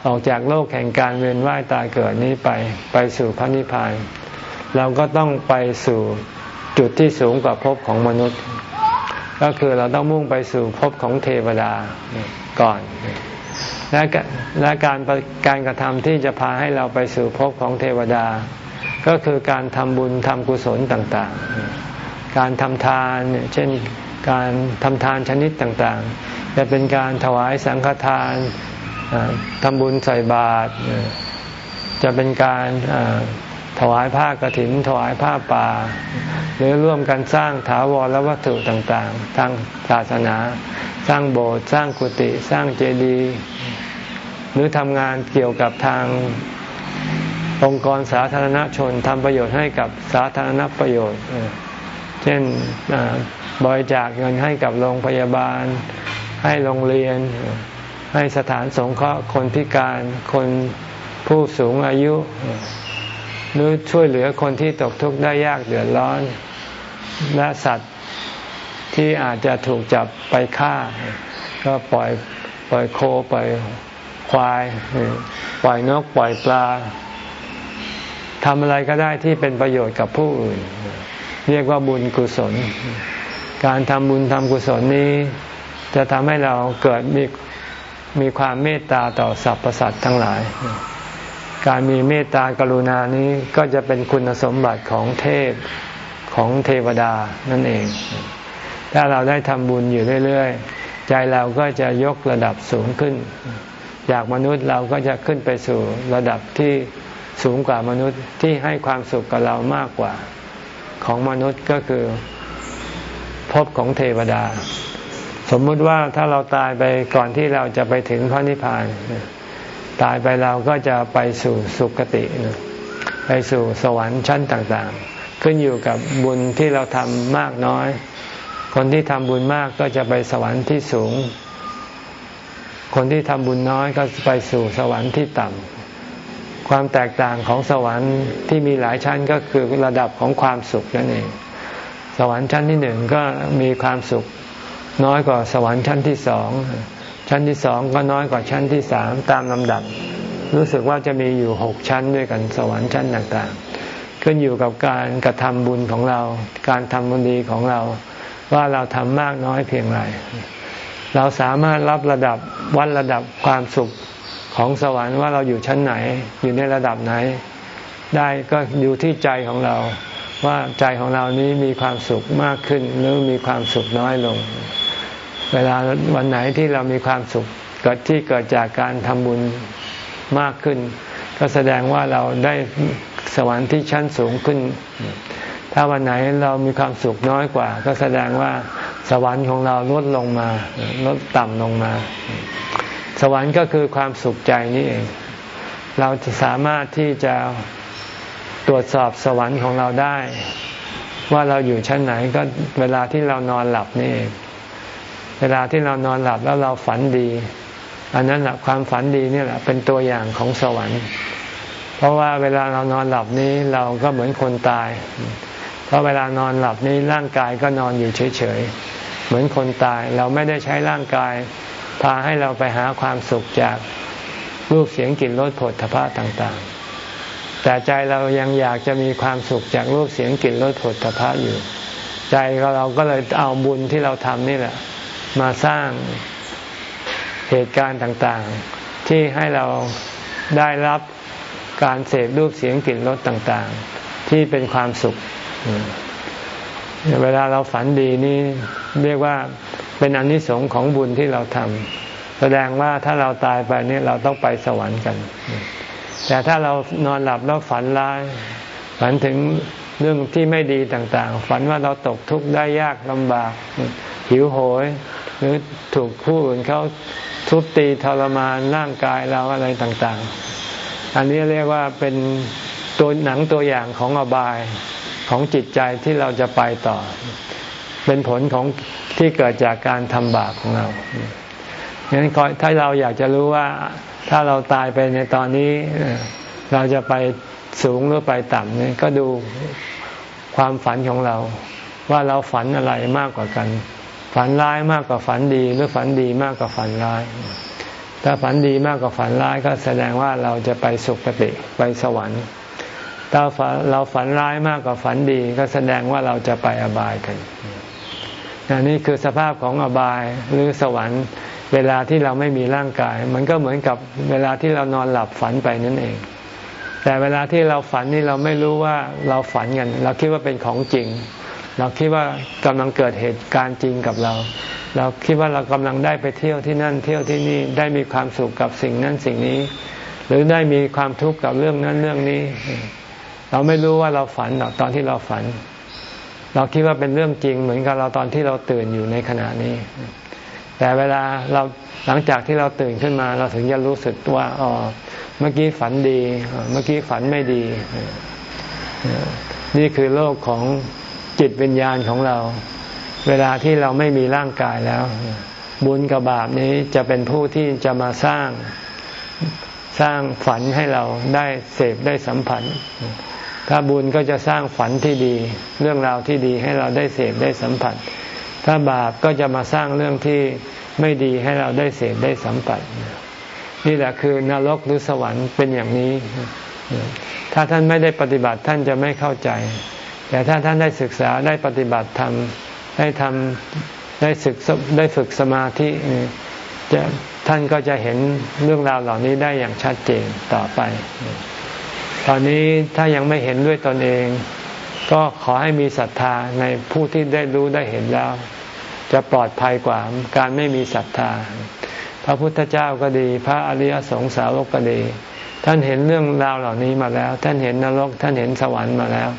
ออกจากโลกแห่งการเวียนว่ายตายเกิดนี้ไปไปสู่พระนิพพาน เราก็ต้องไปสู่จุดที่สูงกว่าภพของมนุษย์ ก็คือเราต้องมุ่งไปสู่ภพของเทวดาก่อน และและการการกระทำที่จะพาให้เราไปสู่ภพของเทวดา ก็คือการทำบุญทำกุศลต่างๆ การทำทานเช่นการทำทานชนิดต่างๆ จะเป็นการถวายสังฆทานทำบุญใส่บาตรจะเป็นการ ถวายผ้ากรถิน ถวายผ้าป่า หรือร่วมกันสร้างถาวรและวัตถุต่างๆ ทางศาสนา สร้างโบสถ์สร้างกุฏิสร้างเจดีย์หรือทำงานเกี่ยวกับทางองค์กรสาธารณชนทำประโยชน์ให้กับสาธารณประโยชน์ เช่นบริจาคเงินให้กับโรงพยาบาล ให้โรงเรียน ให้สถานสงเคราะห์คนพิการคนผู้สูงอายุ หรือช่วยเหลือคนที่ตกทุกข์ได้ยากเดือดร้อน และสัตว์ที่อาจจะถูกจับไปฆ่า ก็ปล่อยปล่อยโคปล่อยควาย ปล่อยนกปล่อยปลาทำอะไรก็ได้ที่เป็นประโยชน์กับผู้อื่น เรียกว่าบุญกุศล การทำบุญทำกุศลนี้ จะทำให้เราเกิดมีมีความเมตตาต่อสรรพสัตว์ทั้งหลาย การมีเมตตากรุณานี้ก็จะเป็นคุณสมบัติของเทพของเทวดานั่นเอง ถ้าเราได้ทำบุญอยู่เรื่อยๆ ใจเราก็จะยกระดับสูงขึ้น จากมนุษย์เราก็จะขึ้นไปสู่ระดับที่สูงกว่ามนุษย์ที่ให้ความสุขกับเรามากกว่าของมนุษย์ก็คือภพของเทวดา สมมุติว่าถ้าเราตายไปก่อนที่เราจะไปถึงพระนิพพาน ตายไปเราก็จะไปสู่สุคติ ไปสู่สวรรค์ชั้นต่างๆ ขึ้นอยู่กับบุญที่เราทำมากน้อย คนที่ทำบุญมากก็จะไปสวรรค์ที่สูง คนที่ทำบุญน้อยก็ไปสู่สวรรค์ที่ต่ำความแตกต่างของสวรรค์ที่มีหลายชั้นก็คือระดับของความสุขนั่นเอง สวรรค์ชั้นที่หนึ่งก็มีความสุขน้อยกว่าสวรรค์ชั้นที่สอง ชั้นที่สองก็น้อยกว่าชั้นที่สามตามลำดับ รู้สึกว่าจะมีอยู่หกชั้นด้วยกันสวรรค์ชั้นต่างๆ ขึ้นอยู่กับการกระทำบุญของเรา การทำบุญดีของเรา ว่าเราทำมากน้อยเพียงไร เราสามารถรับระดับวัดระดับความสุขของสวรรค์ว่าเราอยู่ชั้นไหน อยู่ในระดับไหน ได้ก็อยู่ที่ใจของเรา ว่าใจของเรานี้มีความสุขมากขึ้นหรือมีความสุขน้อยลง เวลาวันไหนที่เรามีความสุขเกิดที่เกิดจากการทำบุญมากขึ้น ก็แสดงว่าเราได้สวรรค์ที่ชั้นสูงขึ้น ถ้าวันไหนเรามีความสุขน้อยกว่า ก็แสดงว่าสวรรค์ของเราลดลงมาลดต่ำลงมา สวรรค์ก็คือความสุขใจนี่เอง เราจะสามารถที่จะตรวจสอบสวรรค์ของเราได้ ว่าเราอยู่ชั้นไหนก็เวลาที่เรานอนหลับนี่เอง เวลาที่เรานอนหลับแล้วเราฝันดี อันนั้นแหละความฝันดีนี่แหละเป็นตัวอย่างของสวรรค์ เพราะว่าเวลาเรานอนหลับนี้เราก็เหมือนคนตาย เพราะเวลานอนหลับนี้ร่างกายก็นอนอยู่เฉยๆเหมือนคนตายเราไม่ได้ใช้ร่างกาย พาให้เราไปหาความสุขจากรูปเสียงกลิ่นรสผลทพะต่างๆ แต่ใจเรายังอยากจะมีความสุขจากรูปเสียงกลิ่นรสผลทพะอยู่ ใจเราก็เลยเอาบุญที่เราทำนี่แหละ มาสร้างเหตุการณ์ต่างๆ ที่ให้เราได้รับการเสพรูปเสียงกลิ่นรสต่างๆ ที่เป็นความสุข เวลาเราฝันดีนี่เรียกว่าเป็นอนนิสงส์ของบุญที่เราทำแสดงว่าถ้าเราตายไปนี่เราต้องไปสวรรค์กัน แต่ถ้าเรานอนหลับแล้วฝันร้าย ฝันถึงเรื่องที่ไม่ดีต่างๆ ฝันว่าเราตกทุกข์ได้ยากลำบาก หิวโหย หรือถูกผู้อื่นเขาทุบตีทรมานร่างกายเราอะไรต่างๆ อันนี้เรียกว่าเป็นตัวหนังตัวอย่างของอบายของจิตใจที่เราจะไปต่อ เป็นผลของที่เกิดจากการทำบาปของเราฉะนั้นถ้าเราอยากจะรู้ว่าถ้าเราตายไปในตอนนี้ เราจะไปสูงหรือไปต่ำนี่ก็ดูความฝันของเรา ว่าเราฝันอะไรมากกว่ากัน ฝันร้ายมากกว่าฝันดี หรือฝันดีมากกว่าฝันร้าย ถ้าฝันดีมากกว่าฝันร้ายก็แสดงว่าเราจะไปสุคติไปสวรรค์ ถ้าเราฝันร้ายมากกว่าฝันดี ก็แสดงว่าเราจะไปอบายกันนนี่คือสภาพของอบายหรือสวรรค์ เวลาที่เราไม่มีร่างกาย มันก็เหมือนกับเวลาที่เรานอนหลับฝันไปนั่นเอง แต่เวลาที่เราฝันนี่เราไม่รู้ว่าเราฝันกัน เราคิดว่าเป็นของจริง เราคิดว่ากำลังเกิดเหตุการณ์จริงกับเรา เราคิดว่าเรากำลังได้ไปเที่ยวที่นั่นเที่ยวที่นี่ได้มีความสุขกับสิ่งนั้นสิ่งนี้ หรือได้มีความทุกข์กับเรื่องนั้นเรื่องนี้ เราไม่รู้ว่าเราฝันหรอกตอนที่เราฝัน เราคิดว่าเป็นเรื่องจริงเหมือนกับเราตอนที่เราตื่นอยู่ในขณะนี้ แต่เวลาเราหลังจากที่เราตื่นขึ้นมา เราถึงจะรู้สึกว่าอ๋อเมื่อกี้ฝันดี เมื่อกี้ฝันไม่ดี นี่คือโลกของ จิตวิญญาณของเรา เวลาที่เราไม่มีร่างกายแล้ว บุญกับบาปนี้จะเป็นผู้ที่จะมาสร้างสร้างฝันให้เราได้เสพได้สัมผัส ถ้าบุญก็จะสร้างฝันที่ดี เรื่องราวที่ดีให้เราได้เสพได้สัมผัส ถ้าบาปก็จะมาสร้างเรื่องที่ไม่ดีให้เราได้เสพได้สัมผัส นี่แหละคือนรกหรือสวรรค์เป็นอย่างนี้ ถ้าท่านไม่ได้ปฏิบัติท่านจะไม่เข้าใจ แต่ถ้าท่านได้ศึกษาได้ปฏิบัติธรรมได้ทำได้ศึกได้ฝึกสมาธิจะท่านก็จะเห็นเรื่องราวเหล่านี้ได้อย่างชัดเจนต่อไป ตอนนี้ถ้ายังไม่เห็นด้วยตนเอง ก็ขอให้มีศรัทธาในผู้ที่ได้รู้ได้เห็นแล้ว จะปลอดภัยกว่าการไม่มีศรัทธา พระพุทธเจ้าก็ดี พระอริยสงสาวกก็ดี ท่านเห็นเรื่องราวเหล่านี้มาแล้ว ท่านเห็นนรก ท่านเห็นสวรรค์มาแล้ว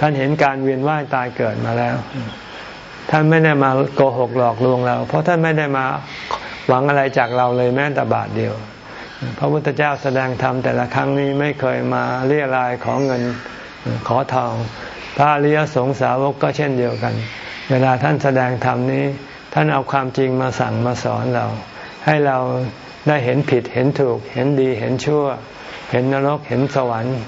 ท่านเห็นการเวียนว่ายตายเกิดมาแล้ว ท่านไม่ได้มาโกหกหลอกลวงเรา เพราะท่านไม่ได้มาหวังอะไรจากเราเลยแม้แต่บาทเดียว พระพุทธเจ้าแสดงธรรมแต่ละครั้งนี้ไม่เคยมาเรียรายขอเงินขอทอง พระอริยสงสาวกก็เช่นเดียวกัน เวลาท่านแสดงธรรมนี้ ท่านเอาความจริงมาสั่งมาสอนเรา ให้เราได้เห็นผิดเห็นถูก เห็นดีเห็นชั่ว เห็นนรกเห็นสวรรค์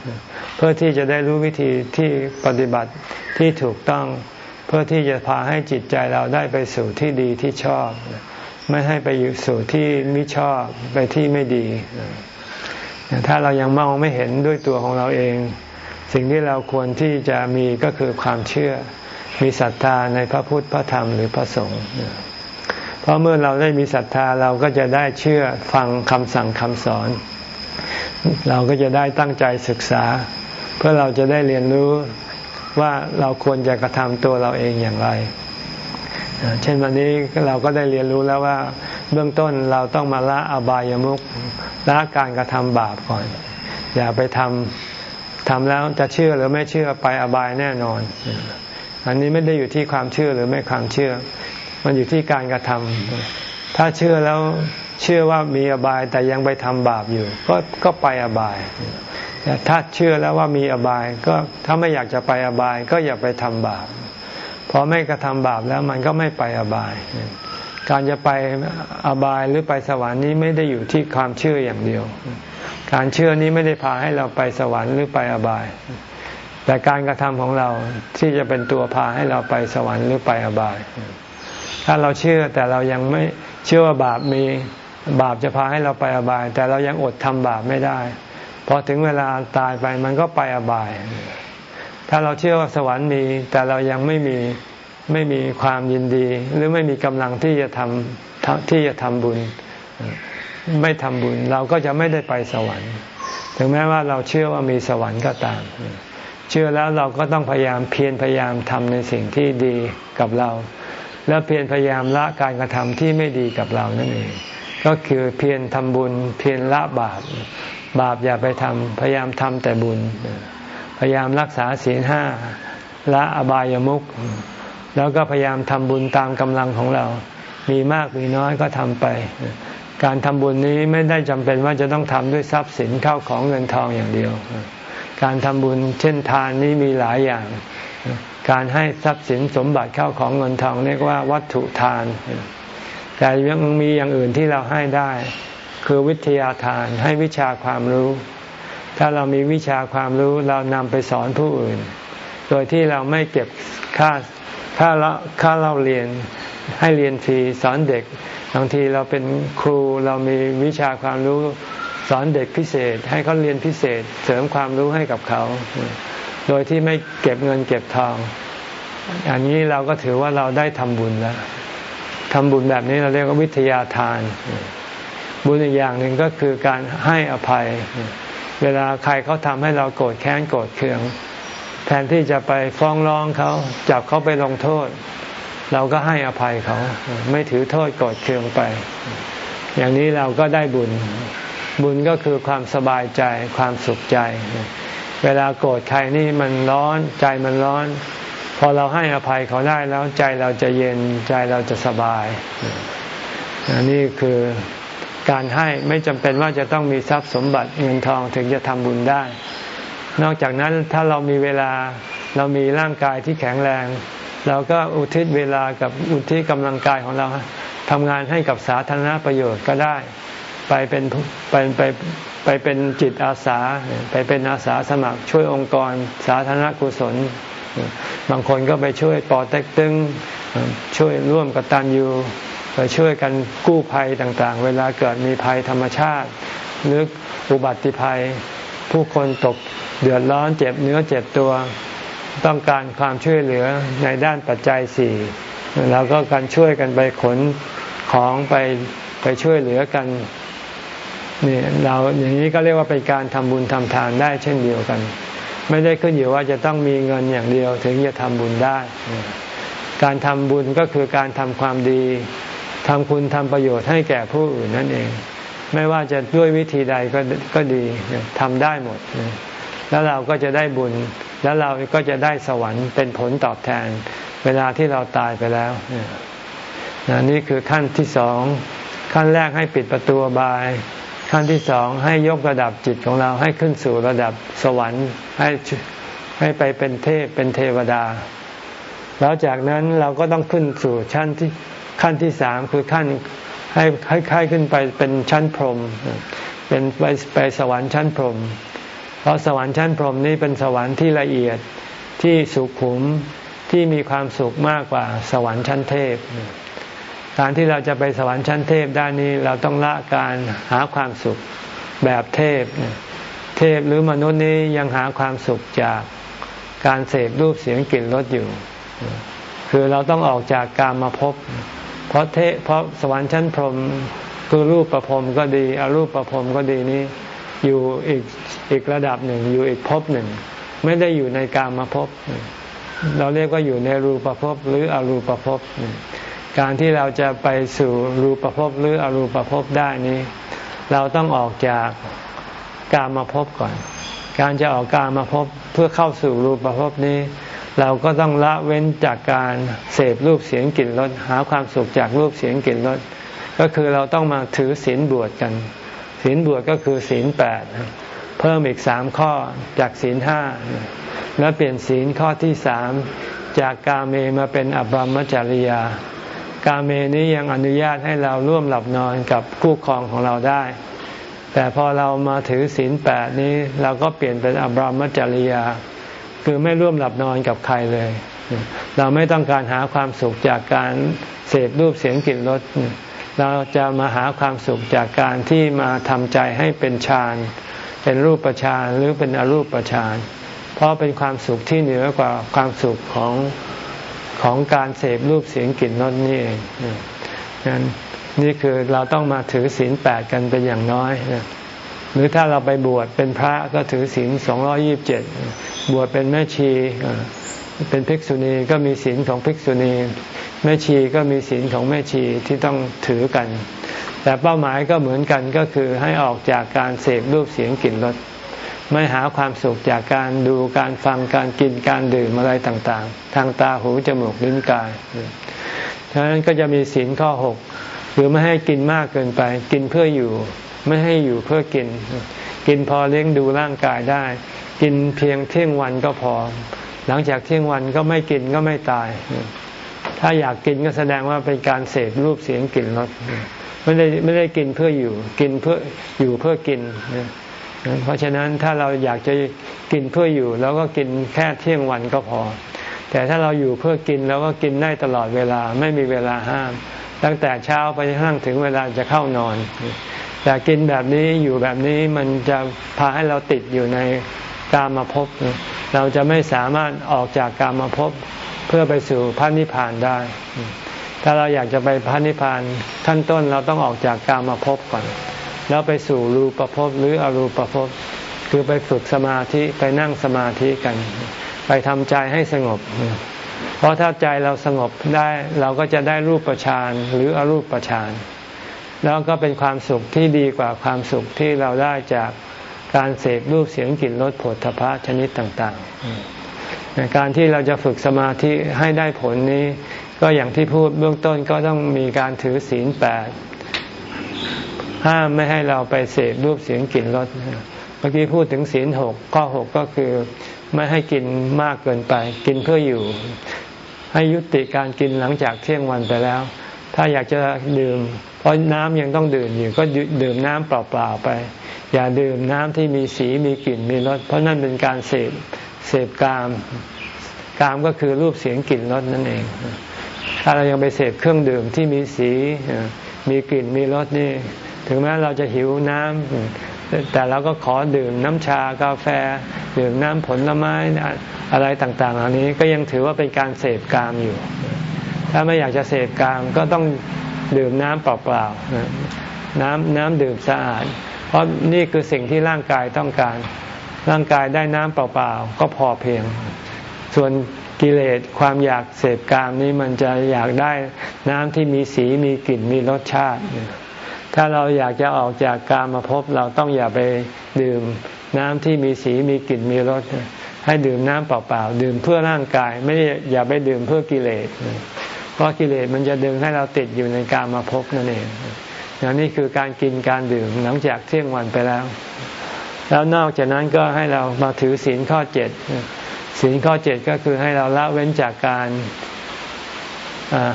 เพื่อที่จะได้รู้วิธีที่ปฏิบัติที่ถูกต้อง เพื่อที่จะพาให้จิตใจเราได้ไปสู่ที่ดีที่ชอบ ไม่ให้ไปอยู่สู่ที่ไม่ชอบไปที่ไม่ดี ถ้าเรายังมองไม่เห็นด้วยตัวของเราเอง สิ่งที่เราควรที่จะมีก็คือความเชื่อ มีศรัทธาในพระพุทธพระธรรมหรือพระสงฆ์เพราะเมื่อเราได้มีศรัทธาเราก็จะได้เชื่อฟังคำสั่งคำสอน เราก็จะได้ตั้งใจศึกษา เพื่อเราจะได้เรียนรู้ว่าเราควรจะกระทำตัวเราเองอย่างไร เช่นวันนี้เราก็ได้เรียนรู้แล้วว่า เบื้องต้นเราต้องมาละอบายามุขละการกระทำบาปก่อน อย่าไปทำทำแล้วจะเชื่อหรือไม่เชื่อไปอบายแน่นอน อันนี้ไม่ได้อยู่ที่ความเชื่อหรือไม่ความเชื่อ มันอยู่ที่การกระทำถ้าเชื่อแล้ว เชื่อว่ามีอบายแต่ยังไปทำบาปอยู่ ก็ก็ไปอบาย ถ้าเชื่อแล้วว่ามีอบาย ก็ถ้าไม่อยากจะไปอบาย ก็อย่าไปทำบาปพอไม่กระทำบาปแล้วมันก็ไม่ไปอบาย การจะไปอบายหรือไปสวรรค์นี้ไม่ได้อยู่ที่ความเชื่ออย่างเดียว การเชื่อนี้ไม่ได้พาให้เราไปสวรรค์หรือไปอบาย แต่การกระทำของเราที่จะเป็นตัวพาให้เราไปสวรรค์หรือไปอบาย ถ้าเราเชื่อแต่เรายังไม่เชื่อว่าบาปมี บาปจะพาให้เราไปอบาย แต่เรายังอดทำบาปไม่ได้พอถึงเวลาตายไปมันก็ไปอบาย ถ้าเราเชื่อว่าสวรรค์มี แต่เรายังไม่มีไม่มีความยินดี หรือไม่มีกำลังที่จะทำที่จะทำบุญ ไม่ทำบุญ เราก็จะไม่ได้ไปสวรรค์ ถึงแม้ว่าเราเชื่อว่ามีสวรรค์ก็ตาม เชื่อแล้วเราก็ต้องพยายามเพียรพยายามทำในสิ่งที่ดีกับเรา แล้วเพียรพยายามละการกระทำที่ไม่ดีกับเรานั่นเอง ก็คือเพียรทำบุญ เพียรละบาป บาปอย่าไปทำพยายามทำแต่บุญ พยายามรักษาศีลห้าละอบายามุขแล้วก็พยายามทำบุญตามกำลังของเรา มีมากมีน้อยก็ทำไป การทำบุญนี้ไม่ได้จำเป็นว่าจะต้องทำด้วยทรัพย์สินเข้าของเงินทองอย่างเดียว การทำบุญเช่นทานนี้มีหลายอย่าง การให้ทรัพย์สินสมบัติเข้าของเงินทองเรียกว่าวัตถุทาน แต่ยังมีอย่างอื่นที่เราให้ได้ คือวิทยาทานให้วิชาความรู้ ถ้าเรามีวิชาความรู้เรานำไปสอนผู้อื่น โดยที่เราไม่เก็บค่าค่าละค่าเราเรียนให้เรียนฟรีสอนเด็กบางทีเราเป็นครูเรามีวิชาความรู้สอนเด็กพิเศษ ให้เขาเรียนพิเศษ เสริมความรู้ให้กับเขา โดยที่ไม่เก็บเงินเก็บทอง อันนี้เราก็ถือว่าเราได้ทำบุญแล้ว ทำบุญแบบนี้เราเรียกว่าวิทยาทาน บุญอีกอย่างหนึ่งก็คือการให้อภัย เวลาใครเขาทำให้เราโกรธแค้นโกรธเคือง แทนที่จะไปฟ้องร้องเขาจับเขาไปลงโทษ เราก็ให้อภัยเขาไม่ถือโทษโกรธเคืองไป อย่างนี้เราก็ได้บุญ บุญก็คือความสบายใจความสุขใจ เวลาโกรธใครนี่มันร้อนใจมันร้อน อเราให้อภัยเขาได้แล้วใจเราจะเย็นใจเราจะสบายนี่คือการให้ไม่จำเป็นว่าจะต้องมีทรัพย์สมบัติเงินทองถึงจะทำบุญได้ นอกจากนั้นถ้าเรามีเวลาเรามีร่างกายที่แข็งแรง เราก็อุทิศเวลากับอุทิศกำลังกายของเราทำงานให้กับสาธารณประโยชน์ก็ได้ ไปเป็นไปไปไปเป็นจิตอาสา ไปเป็นอาสาสมัครช่วยองค์กรสาธารณกุศล บางคนก็ไปช่วยปอเต็กตึงช่วยร่วมกับตันยูไปช่วยกันกู้ภัยต่างๆ เวลาเกิดมีภัยธรรมชาติหรืออุบัติภัย ผู้คนตกเดือดร้อนเจ็บเนื้อเจ็บตัวต้องการความช่วยเหลือในด้านปัจจัยสี่เราก็การช่วยกันไปขนของไปไปช่วยเหลือกันนี่เราอย่างนี้ก็เรียกว่าเป็นการทำบุญทำทานได้เช่นเดียวกัน ไม่ได้ขึ้นอยู่ว่าจะต้องมีเงินอย่างเดียวถึงจะทำบุญได้ การทำบุญก็คือการทำความดีทำคุณทำประโยชน์ให้แก่ผู้อื่นนั่นเอง ไม่ว่าจะด้วยวิธีใดก็ก็ดีทำได้หมด แล้วเราก็จะได้บุญ แล้วเราก็จะได้สวรรค์เป็นผลตอบแทน เวลาที่เราตายไปแล้วนี่คือขั้นที่สอง ขั้นแรกให้ปิดประตูบาย ขั้นที่สองให้ยกระดับจิตของเราให้ขึ้นสู่ระดับสวรรค์ให้ให้ไปเป็นเทพเป็นเทวดา แล้วจากนั้นเราก็ต้องขึ้นสู่ชั้นที่ขั้นที่สามคือขั้นให้ให้ขึ้นไปเป็นชั้นพรหมเป็นไปไปสวรรค์ชั้นพรหมเพราะสวรรค์ชั้นพรหมนี้เป็นสวรรค์ที่ละเอียดที่สุขุมที่มีความสุขมากกว่าสวรรค์ชั้นเทพ การที่เราจะไปสวรรค์ชั้นเทพได้นี้เราต้องละการหาความสุขแบบเทพ เทพหรือมนุษย์นี้ยังหาความสุขจากการเสพรูปเสียงกลิ่นรสอยู่ คือเราต้องออกจากการมาพบพเพราะเทเพราะสวรรค์ชั้นพรหมคือรูปประพรมก็ดีอรูปประพรมก็ดีนี้อยู่อีกอีกระดับหนึ่งอยู่อีกภพหนึ่ง ไม่ได้อยู่ในกามาภพเราเรียกว่าอยู่ในรูปภพหรืออรูปภพ การที่เราจะไปสู่รูปภพหรืออรูปภพได้นี้ เราต้องออกจากกามาภพก่อน การจะออกกามาภพเพื่อเข้าสู่รูปภพนี้ เราก็ต้องละเว้นจากการเสพรูปเสียงกลิ่นรสหาความสุขจากรูปเสียงกลิ่นรสก็คือเราต้องมาถือศีลบวชกันศีลบวชก็คือศีลแปดเพิ่มอีกสามข้อจากศีลห้าแล้วเปลี่ยนศีลข้อที่สามจากกาเมมาเป็นอบรมจริยา กาเมนี้ยังอนุญาตให้เราร่วมหลับนอนกับคู่ครองของเราได้ แต่พอเรามาถือศีลแปดนี้เราก็เปลี่ยนเป็นอบรมจริยา คือไม่ร่วมหลับนอนกับใครเลย เราไม่ต้องการหาความสุขจากการเสพรูปเสียงกลิ่นรสเราจะมาหาความสุขจากการที่มาทำใจให้เป็นฌานเป็นรูปฌานหรือเป็นอรูปฌานเพราะเป็นความสุขที่เหนือกว่าความสุขของ ของการเสพรูปเสียงกลิ่นรสนี่เองนนี่คือเราต้องมาถือศีลแปดกันเป็นอย่างน้อยหรือถ้าเราไปบวชเป็นพระก็ถือศีลสองรอยิบเจ็ดบวชเป็นแม่ชีเป็นภิกษุณีก็มีศีลของภิกษุณี แม่ชีก็มีศีลของแม่ชีที่ต้องถือกัน แต่เป้าหมายก็เหมือนกันก็คือให้ออกจากการเสพรูปเสียงกลิ่นรส ไม่หาความสุขจากการดูการฟังการกินการดื่มอะไรต่างๆ ทางตาหูจมูกลิ้นกายฉะนั้นก็จะมีศีลข้อหกหรือไม่ให้กินมากเกินไป กินเพื่ออยู่ ไม่ให้อยู่เพื่อกิน กินพอเลี้ยงดูร่างกายได้ กินเพียงเที่ยงวันก็พอ หลังจากเที่ยงวันก็ไม่กินก็ไม่ตาย ถ้าอยากกินก็แสดงว่าเป็นการเสพรูปเสียงกลิ่นรสไม่ได้ไม่ได้กินเพื่ออยู่ กินเพื่ออยู่เพื่อกิน เพราะฉะนั้นถ้าเราอยากจะกินเพื่ออยู่เราก็กินแค่เที่ยงวันก็พอ แต่ถ้าเราอยู่เพื่อกินเราก็กินได้ตลอดเวลาไม่มีเวลาห้าม ตั้งแต่เช้าไปจนกระทั่งถึงเวลาจะเข้านอนแต่กินแบบนี้อยู่แบบนี้มันจะพาให้เราติดอยู่ในกามาพบเราจะไม่สามารถออกจากกามาพบเพื่อไปสู่พระนิพพานได้ ถ้าเราอยากจะไปพระนิพพานขั้นต้นเราต้องออกจากกามาพบก่อน แล้วไปสู่รูปภพหรืออรูปภพคือไปฝึกสมาธิไปนั่งสมาธิกัน ไปทำใจให้สงบ เพราะถ้าใจเราสงบได้เราก็จะได้รูปฌานหรืออรูปฌานแล้วก็เป็นความสุขที่ดีกว่าความสุขที่เราได้จากการเสกรูปเสียงกลิ่นรสผลทพะชนิดต่างๆ การที่เราจะฝึกสมาธิให้ได้ผลนี้ ก็อย่างที่พูดเบื้องต้นก็ต้องมีการถือศีลแปด ห้ามไม่ให้เราไปเสพรูปเสียงกลิ่นรสเมื่อกี้พูดถึงศีลหกข้อหกก็คือไม่ให้กินมากเกินไป กินเพื่ออยู่ ให้ยุติการกินหลังจากเที่ยงวันไปแล้ว ถ้าอยากจะดื่ม เพราะน้ำยังต้องดื่มอยู่ก็ดื่มน้ำเปล่าๆไป อย่าดื่มน้ำที่มีสีมีกลิ่นมีรสเพราะนั่นเป็นการเสพเสพกามกามก็คือรูปเสียงกลิ่นรสนั่นเอง ถ้าเรายังไปเสพเครื่องดื่มที่มีสีมีกลิ่นมีรสนี่ ถึงแม้เราจะหิวน้ำแต่เราก็ขอดื่มน้ำชากาแฟ ดื่มน้ำผลไม้อะไรต่างๆ เหล่านี้ก็ยังถือว่าเป็นการเสพกามอยู่ ถ้าไม่อยากจะเสพกามก็ต้องดื่มน้ำเปล่าๆน้ำน้ำดื่มสะอาด เพราะนี่คือสิ่งที่ร่างกายต้องการ ร่างกายได้น้ำเปล่าๆก็พอเพียง ส่วนกิเลสความอยากเสพกามนี้มันจะอยากได้น้ำที่มีสีมีกลิ่นมีรสชาติ ถ้าเราอยากจะออกจากกามมาพบเราต้องอย่าไปดื่มน้ำที่มีสีมีกลิ่นมีรสให้ดื่มน้ำเปล่าๆดื่มเพื่อร่างกาย ไม่ได้อย่าไปดื่มเพื่อกิเลส เพราะกิเลสมันจะดึงให้เราติดอยู่ในกามมาพบนั่นเองนี่คือการกินการดื่มหลังจากเที่ยงวันไปแล้ว แล้วนอกจากนั้นก็ให้เรามาถือศีลข้อเจ็ดศีลข้อเจ็ดก็คือให้เราละเว้นจากการ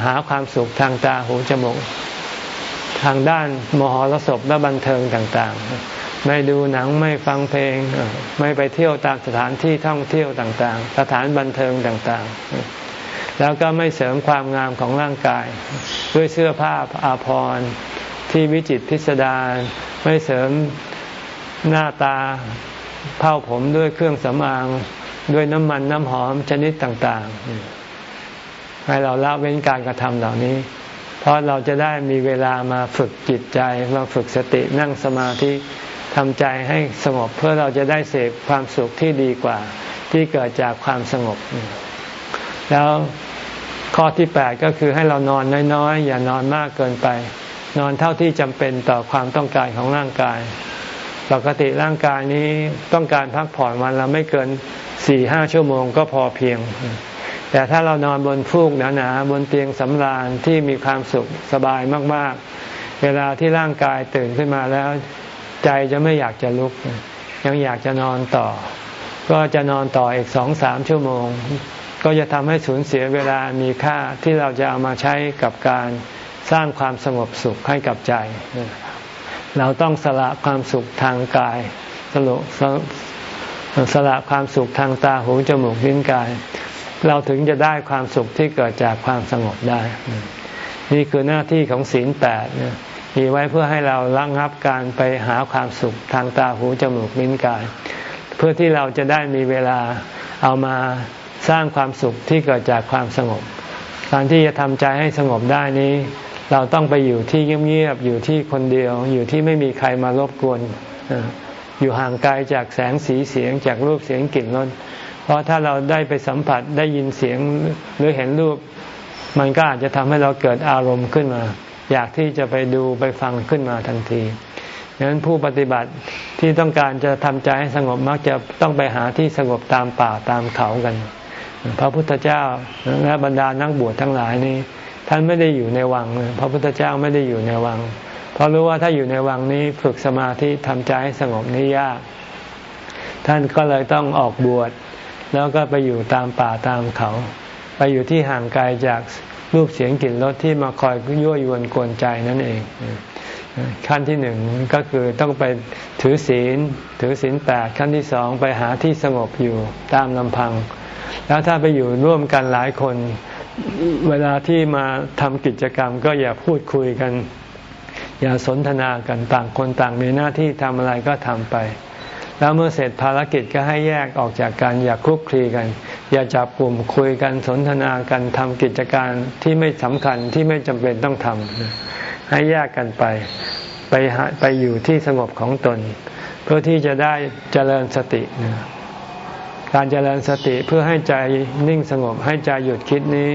หาความสุขทางตาหูจมูก ทางด้านมหรสพและบันเทิงต่างๆ ไม่ดูหนังไม่ฟังเพลง ไม่ไปเที่ยวตามสถานที่ท่องเที่ยวต่างๆ สถานบันเทิงต่างๆ แล้วก็ไม่เสริมความงามของร่างกาย ด้วยเสื้อผ้าอาภรณ์ที่วิจิตพิสดารไม่เสริมหน้าตาเผ้าผมด้วยเครื่องสำอางด้วยน้ำมันน้ำหอมชนิดต่างๆ ให้เราละเว้นการกระทำเหล่านี้ ราะเราจะได้มีเวลามาฝึกจิตใจ มาฝึกสตินั่งสมาธิทำใจให้สงบเพื่อเราจะได้เสพความสุขที่ดีกว่า ที่เกิดจากความสงบ แล้วข้อที่แปดก็คือให้เรานอนน้อยๆ อย่านอนมากเกินไป นอนเท่าที่จำเป็นต่อความต้องการของร่างกาย ปกติร่างกายนี้ต้องการพักผ่อนวันเราไม่เกินสี่ห้าชั่วโมงก็พอเพียง แต่ถ้าเรานอนบนฟูกหนาๆบนเตียงสำราญที่มีความสุขสบายมากๆ เวลาที่ร่างกายตื่นขึ้นมาแล้ว ใจจะไม่อยากจะลุก ยังอยากจะนอนต่อ ก็จะนอนต่ออีกสองสามชั่วโมง ก็จะทำให้สูญเสียเวลามีค่าที่เราจะเอามาใช้กับการสร้างความสงบสุขให้กับใจ เราต้องสละความสุขทางกายสละสละความสุขทางตาหูจมูกลิ้นกาย เราถึงจะได้ความสุขที่เกิดจากความสงบได้ นี่คือหน้าที่ของศีลแปดมีไว้เพื่อให้เราระงับการไปหาความสุขทางตาหูจมูกลิ้นกาย เพื่อที่เราจะได้มีเวลาเอามาสร้างความสุขที่เกิดจากความสงบ การที่จะทำใจให้สงบได้นี้ เราต้องไปอยู่ที่เงียบๆอยู่ที่คนเดียว อยู่ที่ไม่มีใครมารบกวนอยู่ห่างไกลจากแสงสีเสียงจากรูปเสียงกลิ่นรส เพราะถ้าเราได้ไปสัมผัสได้ยินเสียงหรือเห็นรูป มันก็อาจจะทำให้เราเกิดอารมณ์ขึ้นมา อยากที่จะไปดูไปฟังขึ้นมาทันทีดังนั้นผู้ปฏิบัติที่ต้องการจะทำใจให้สงบมักจะต้องไปหาที่สงบตามป่าตามเขากัน พระพุทธเจ้าและบรรดานักบวชทั้งหลายนี้ท่านไม่ได้อยู่ในวัง พระพุทธเจ้าไม่ได้อยู่ในวัง เพราะรู้ว่าถ้าอยู่ในวังนี้ฝึกสมาธิทำใจให้สงบนี้ยาก ท่านก็เลยต้องออกบวช แล้วก็ไปอยู่ตามป่าตามเขา ไปอยู่ที่ห่างไกลจากรูปเสียงกลิ่นรสที่มาคอยยั่วยวนกวนใจนั่นเอง ขั้นที่หนึ่งก็คือต้องไปถือศีล ถือศีลแปดขั้นที่สองไปหาที่สงบอยู่ตามลำพัง แล้วถ้าไปอยู่ร่วมกันหลายคน เวลาที่มาทำกิจกรรมก็อย่าพูดคุยกัน อย่าสนทนากันต่างคนต่างมีหน้าที่ทำอะไรก็ทำไป แล้วเมื่อเสร็จภารกิจก็ให้แยกออกจากกัน อย่าคลุกคลีกัน อย่าจับกลุ่มคุยกันสนทนากันทำกิจการที่ไม่สำคัญที่ไม่จำเป็นต้องทำให้แยกกันไปไปไปอยู่ที่สงบของตน เพื่อที่จะได้เจริญสติการเจริญสติเพื่อให้ใจนิ่งสงบให้ใจหยุดคิดนี้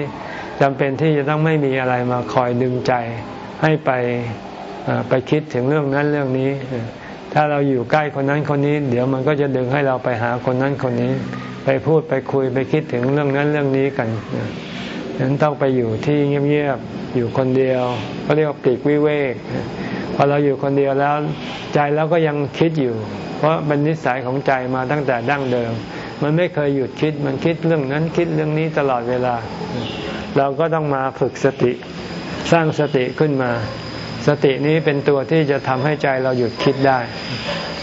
จำเป็นที่จะต้องไม่มีอะไรมาคอยดึงใจให้ไปไปคิดถึงเรื่องนั้นเรื่องนี้ ถ้าเราอยู่ใกล้คนนั้นคนนี้ เดี๋ยวมันก็จะดึงให้เราไปหาคนนั้นคนนี้ ไปพูดไปคุยไปคิดถึงเรื่องนั้นเรื่องนี้กันฉะนั้นต้องไปอยู่ที่เงียบๆอยู่คนเดียวเขาเรียกว่าปีกวิเวกพอเราอยู่คนเดียวแล้วใจเราก็ยังคิดอยู่ เพราะเป็นนิสัยของใจมาตั้งแต่ดั้งเดิม มันไม่เคยหยุดคิดมันคิดเรื่องนั้นคิดเรื่องนี้ตลอดเวลา เราก็ต้องมาฝึกสติ สร้างสติขึ้นมา สตินี้เป็นตัวที่จะทำให้ใจเราหยุดคิดได้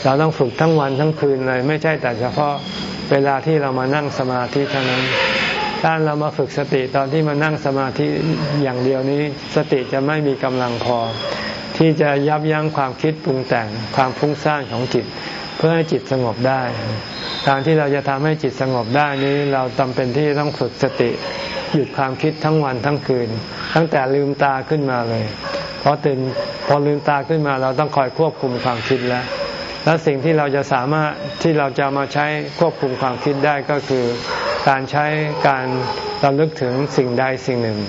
เราต้องฝึกทั้งวันทั้งคืนเลย ไม่ใช่แต่เฉพาะเวลาที่เรามานั่งสมาธิเท่านั้น ถ้าเรามาฝึกสติตอนที่มานั่งสมาธิอย่างเดียวนี้ สติจะไม่มีกำลังพอ ที่จะยับยั้งความคิดปรุงแต่งความฟุ้งซ่านของจิต เพื่อให้จิตสงบได้ การที่เราจะทำให้จิตสงบได้นี้เราจาเป็นที่ต้องฝึกสติ หยุดความคิดทั้งวันทั้งคืน ตั้งแต่ลืมตาขึ้นมาเลย พอตื่นพอลืมตาขึ้นมาเราต้องคอยควบคุมความคิดแล้ว แล้วสิ่งที่เราจะสามารถที่เราจะมาใช้ควบคุมความคิดได้ก็คือ การใช้การระลึกถึงสิ่งใดสิ่งหนึ่ง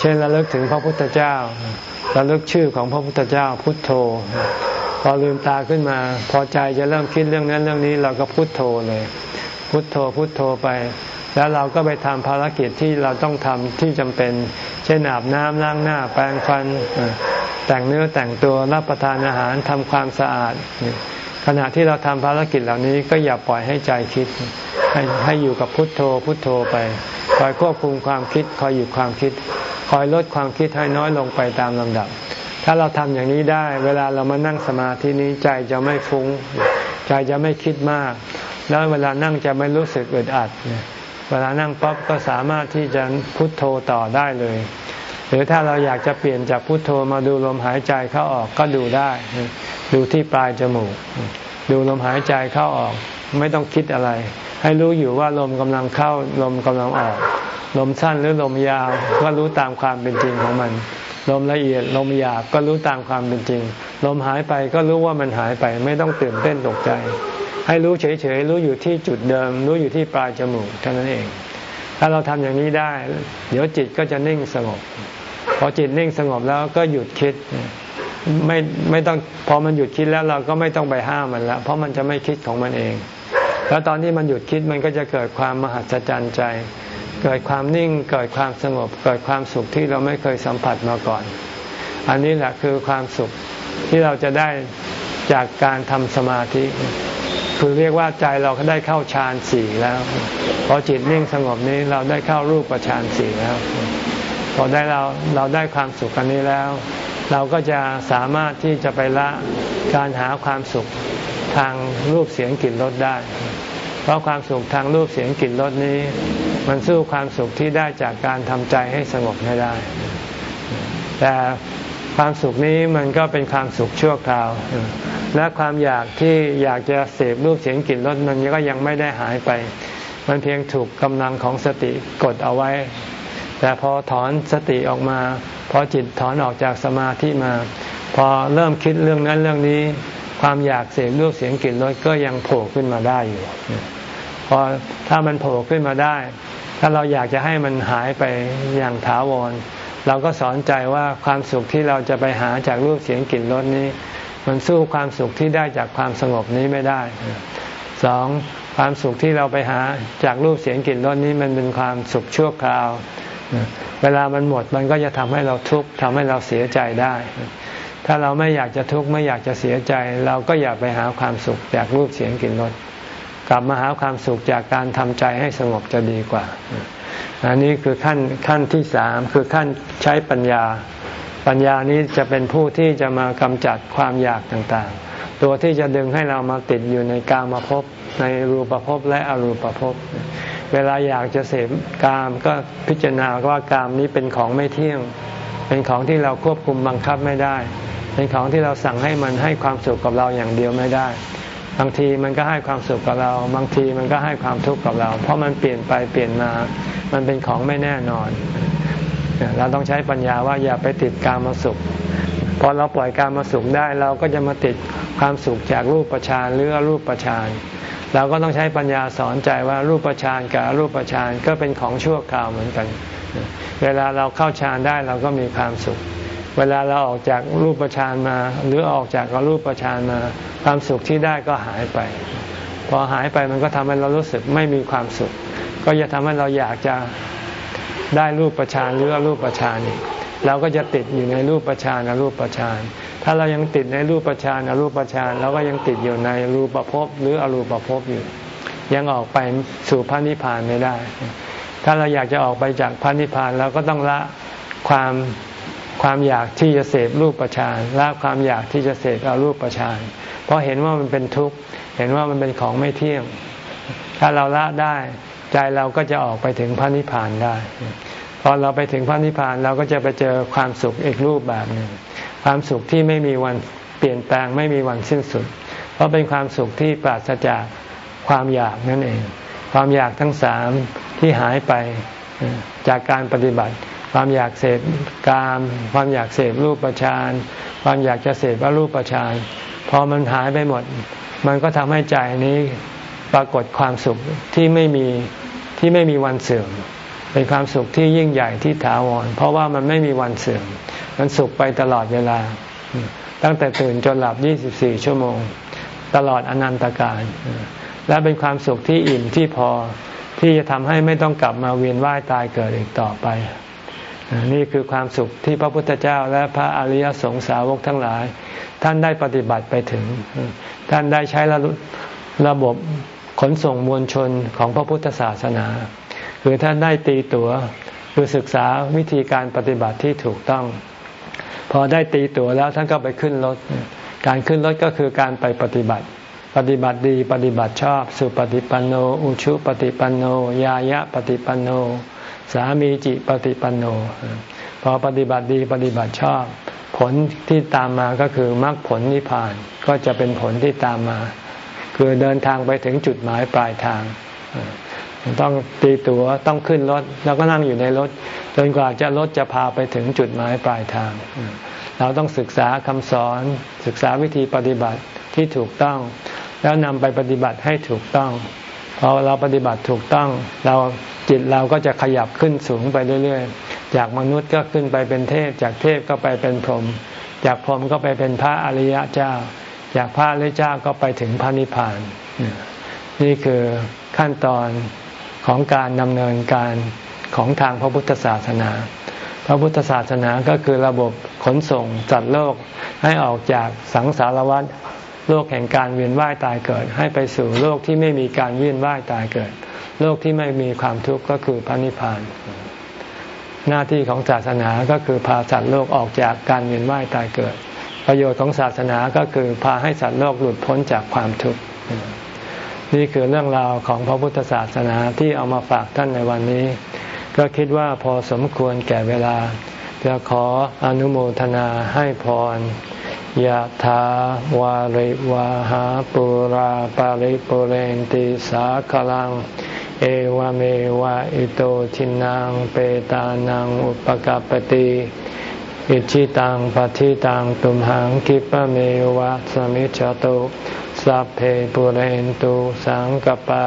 เช่นระลึกถึงพระพุทธเจ้าระลึกชื่อของพระพุทธเจ้าพุทโธ พอลืมตาขึ้นมา พอใจจะเริ่มคิดเรื่องนั้นเรื่องนี้เราก็พุทโธเลย พุทโธพุทโธไป แล้วเราก็ไปทำภารกิจที่เราต้องทำที่จำเป็น เช่นอาบน้ำล้างหน้า แปรงฟัน แต่งเนื้อแต่งตัวรับประทานอาหารทำความสะอาด ขณะที่เราทำภารกิจเหล่านี้ก็อย่าปล่อยให้ใจคิด ให้ให้อยู่กับพุทโธพุทโธไปคอยควบคุมความคิดคอยหยุดความคิด คอยลดความคิดให้น้อยลงไปตามลำดับ ถ้าเราทำอย่างนี้ได้ เวลาเรามานั่งสมาธินี้ใจจะไม่ฟุง้ง ใจจะไม่คิดมาก แล้วเวลานั่งจะไม่รู้สึกอึดอัด เวลานั่งปั๊บก็สามารถที่จะพุทโธต่อได้เลย หรือถ้าเราอยากจะเปลี่ยนจากพุทโธมาดูลมหายใจเข้าออกก็ดูได้ ดูที่ปลายจมูก ดูลมหายใจเข้าออก ไม่ต้องคิดอะไร ให้รู้อยู่ว่าลมกำลังเข้าลมกำลังออก ลมสั้นหรือลมยาวก็รู้ตามความเป็นจริงของมัน ลมละเอียดลมหยาบก็รู้ตามความเป็นจริง ลมหายไปก็รู้ว่ามันหายไป ไม่ต้องตื่นเต้นตกใจ ให้รู้เฉยๆรู้อยู่ที่จุดเดิม รู้อยู่ที่ปลายจมูกเท่านั้นเอง ถ้าเราทำอย่างนี้ได้ เดี๋ยวจิตก็จะนิ่งสงบ พอจิตนิ่งสงบแล้วก็หยุดคิดไม่ไม่ต้องพอมันหยุดคิดแล้วเราก็ไม่ต้องไปห้ามมันแล้ว เพราะมันจะไม่คิดของมันเอง แล้วตอนที่มันหยุดคิดมันก็จะเกิดความมหัศจรรย์ใจ เกิดความนิ่งเกิดความสงบ เกิดความสุขที่เราไม่เคยสัมผัสมาก่อน อันนี้แหละคือความสุขที่เราจะได้จากการทำสมาธิ คือเรียกว่าใจเราก็ได้เข้าฌานสี่แล้วพอจิตนิ่งสงบนี้เราได้เข้ารูปฌานสี่แล้วพอได้เราเราได้ความสุขอันนี้แล้ว เราก็จะสามารถที่จะไปละการหาความสุขทางรูปเสียงกลิ่นรสได้ เพราะความสุขทางรูปเสียงกลิ่นรสนี้ มันสู้ความสุขที่ได้จากการทำใจให้สงบไม่ได้ แต่ ความสุขนี้มันก็เป็นความสุขชั่วคราว และความอยากที่อยากจะเสพรูปเสียงกลิ่นรสมันก็ยังไม่ได้หายไป มันเพียงถูกกำลังของสติกดเอาไว้ แต่พอถอนสติออกมา พอจิตถอนออกจากสมาธิมา พอเริ่มคิดเรื่องนั้นเรื่องนี้ ความอยากเสพรูปเสียงกลิ่นรสก็ยังโผล่ขึ้นมาได้อยู่พอถ้ามันโผล่ขึ้นมาได้ ถ้าเราอยากจะให้มันหายไปอย่างถาวร เราก็สอนใจว่าความสุขที่เราจะไปหาจากรูปเสียงกลิ่นรสนี้ มันสู้ความสุขที่ได้จากความสงบนี้ไม่ได้สองความสุขที่เราไปหาจากรูปเสียงกลิ่นรสนี้มันเป็นความสุขชั่วคราว เวลามันหมดมันก็จะทำให้เราทุกข์ทำให้เราเสียใจได้ ถ้าเราไม่อยากจะทุกข์ไม่อยากจะเสียใจ เราก็อย่าไปหาความสุขจากรูปเสียงกลิ่นรสกลับมาหาความสุขจากการทำใจให้สงบจะดีกว่า อันนี้คือขั้นขั้นที่สามคือขั้นใช้ปัญญา ปัญญานี้จะเป็นผู้ที่จะมากำจัดความอยากต่างๆ ตัวที่จะดึงให้เรามาติดอยู่ในกามภพในรูปภพและอรูปภพเวลาอยากจะเสพกามก็พิจารณาว่ากามนี้เป็นของไม่เที่ยง เป็นของที่เราควบคุมบังคับไม่ได้ เป็นของที่เราสั่งให้มันให้ความสุขกับเราอย่างเดียวไม่ได้ บางทีมันก็ให้ความสุขกับเรา บางทีมันก็ให้ความทุกข์กับเรา เพราะมันเปลี่ยนไปเปลี่ยนมา มันเป็นของไม่แน่นอน เราต้องใช้ปัญญาว่าอย่าไปติดการมาสุขพอเราปล่อยการมาสุขได้เราก็จะมาติดความสุขจากรูปประชานหรือรูปประชานเราก็ต้องใช้ปัญญาสอนใจว่ารูปฌานกับรูปฌานก็เป็นของชั่วคราวเหมือนกัน เวลาเราเข้าฌานได้เราก็มีความสุข เวลาเราออกจากรูปฌานมา หรือออกจากรูปฌานมา ความสุขที่ได้ก็หายไป พอหายไปมันก็ทำให้เรารู้สึกไม่มีความสุข ก็จะทำให้เราอยากจะได้รูปฌานหรืออรูปฌานเราก็จะติดอยู่ในรูปฌานอรูปฌานถ้าเรายังติดในรูปฌานอรูปฌานเราก็ยังติดอยู่ในรูปภพหรืออรูปภพอยู่ ยังออกไปสู่พระนิพพานไม่ได้ ถ้าเราอยากจะออกไปจากพระนิพพานเราก็ต้องละความ ความอยากที่จะเสพรูปฌานละความอยากที่จะเสพอารูปฌานเพราะเห็นว่ามันเป็นทุกข์เห็นว่ามันเป็นของไม่เที่ยง ถ้าเราละได้ใจเราก็จะออกไปถึงพระนิพพานได้ พอเราไปถึงพระนิพพานเราก็จะไปเจอความสุขอีกรูปแบบหนึ่งความสุขที่ไม่มีวันเปลี่ยนแปลงไม่มีวันสิ้นสุด เพราะเป็นความสุขที่ปราศจากความอยากนั่นเอง ความอยากทั้งสามที่หายไปจากการปฏิบัติ ความอยากเสพกาม ความอยากเสพรูปประชานความอยากจะเสพอรูปประชานพอมันหายไปหมด มันก็ทำให้ใจนี้ปรากฏความสุขที่ไม่มีที่ไม่มีวันเสื่อม เป็นความสุขที่ยิ่งใหญ่ที่ถาวร เพราะว่ามันไม่มีวันเสื่อม มันสุขไปตลอดเวลา ตั้งแต่ตื่นจนหลับ 24 ชั่วโมง ตลอดอนันตการ และเป็นความสุขที่อิ่มที่พอที่จะทำให้ไม่ต้องกลับมาเวียนว่ายตายเกิดอีกต่อไป นี่คือความสุขที่พระพุทธเจ้าและพระอริยสงสาวกทั้งหลาย ท่านได้ปฏิบัติไปถึง ท่านได้ใช้ระระบบขนส่งมวลชนของพระพุทธศาสนา คือท่านได้ตีตัวคือศึกษาวิธีการปฏิบัติที่ถูกต้อง พอได้ตีตั๋วแล้วท่านก็ไปขึ้นรถ การขึ้นรถก็คือการไปปฏิบัติ ปฏิบัติดีปฏิบัติชอบ สุปฏิปันโน อุชุปฏิปันโน ยายะปฏิปันโน สามีจิปฏิปันโน พอปฏิบัติดีปฏิบัติชอบ ผลที่ตามมาก็คือมรรคผลนิพพานก็จะเป็นผลที่ตามมา คือเดินทางไปถึงจุดหมายปลายทาง ต้องตีตัว๋วต้องขึ้นรถ แล้วก็นั่งอยู่ในรถ จนกว่าจะรถจะพาไปถึงจุดหมายปลายทาง เราต้องศึกษาคำสอนศึกษาวิธีปฏิบัติที่ถูกต้อง แล้วนำไปปฏิบัติให้ถูกต้อง พอเราปฏิบัติถูกต้องเราจิตเราก็จะขยับขึ้นสูงไปเรื่อยๆ จากมนุษย์ก็ขึ้นไปเป็นเทพ จากเทพก็ไปเป็นพรหมจากพรหมก็ไปเป็นพระอริยะเจ้า จากพระอริยเจ้าก็ไปถึงพระนิพพาน นี่คือขั้นตอนของการดำเนินการของทางพระพุทธศาสนา พระพุทธศาสนาก็คือระบบขนส่งจัดโลกให้ออกจากสังสารวัฏ โลกแห่งการเวียนว่ายตายเกิด ให้ไปสู่โลกที่ไม่มีการเวียนว่ายตายเกิด โลกที่ไม่มีความทุกข์ก็คือพระนิพพาน หน้าที่ของศาสนาก็คือพาสัตว์โลกออกจากการเวียนว่ายตายเกิด ประโยชน์ของศาสนาก็คือพาให้สัตว์โลกหลุดพ้นจากความทุกข์นี่คือเรื่องราวของพระพุทธศาสนาที่เอามาฝากท่านในวันนี้ ก็คิดว่าพอสมควรแก่เวลาจะขออนุโมทนาให้พร ยะถาวาริวาหาปุราปาริปุเรนติสาคลัง เอวเมวะอิโตทินังเปตานังอุปกปติอิชิตังปฏิตังตุมหังคิปะเมวะสมิจจตุสัพเพปุเรนตุสังกปา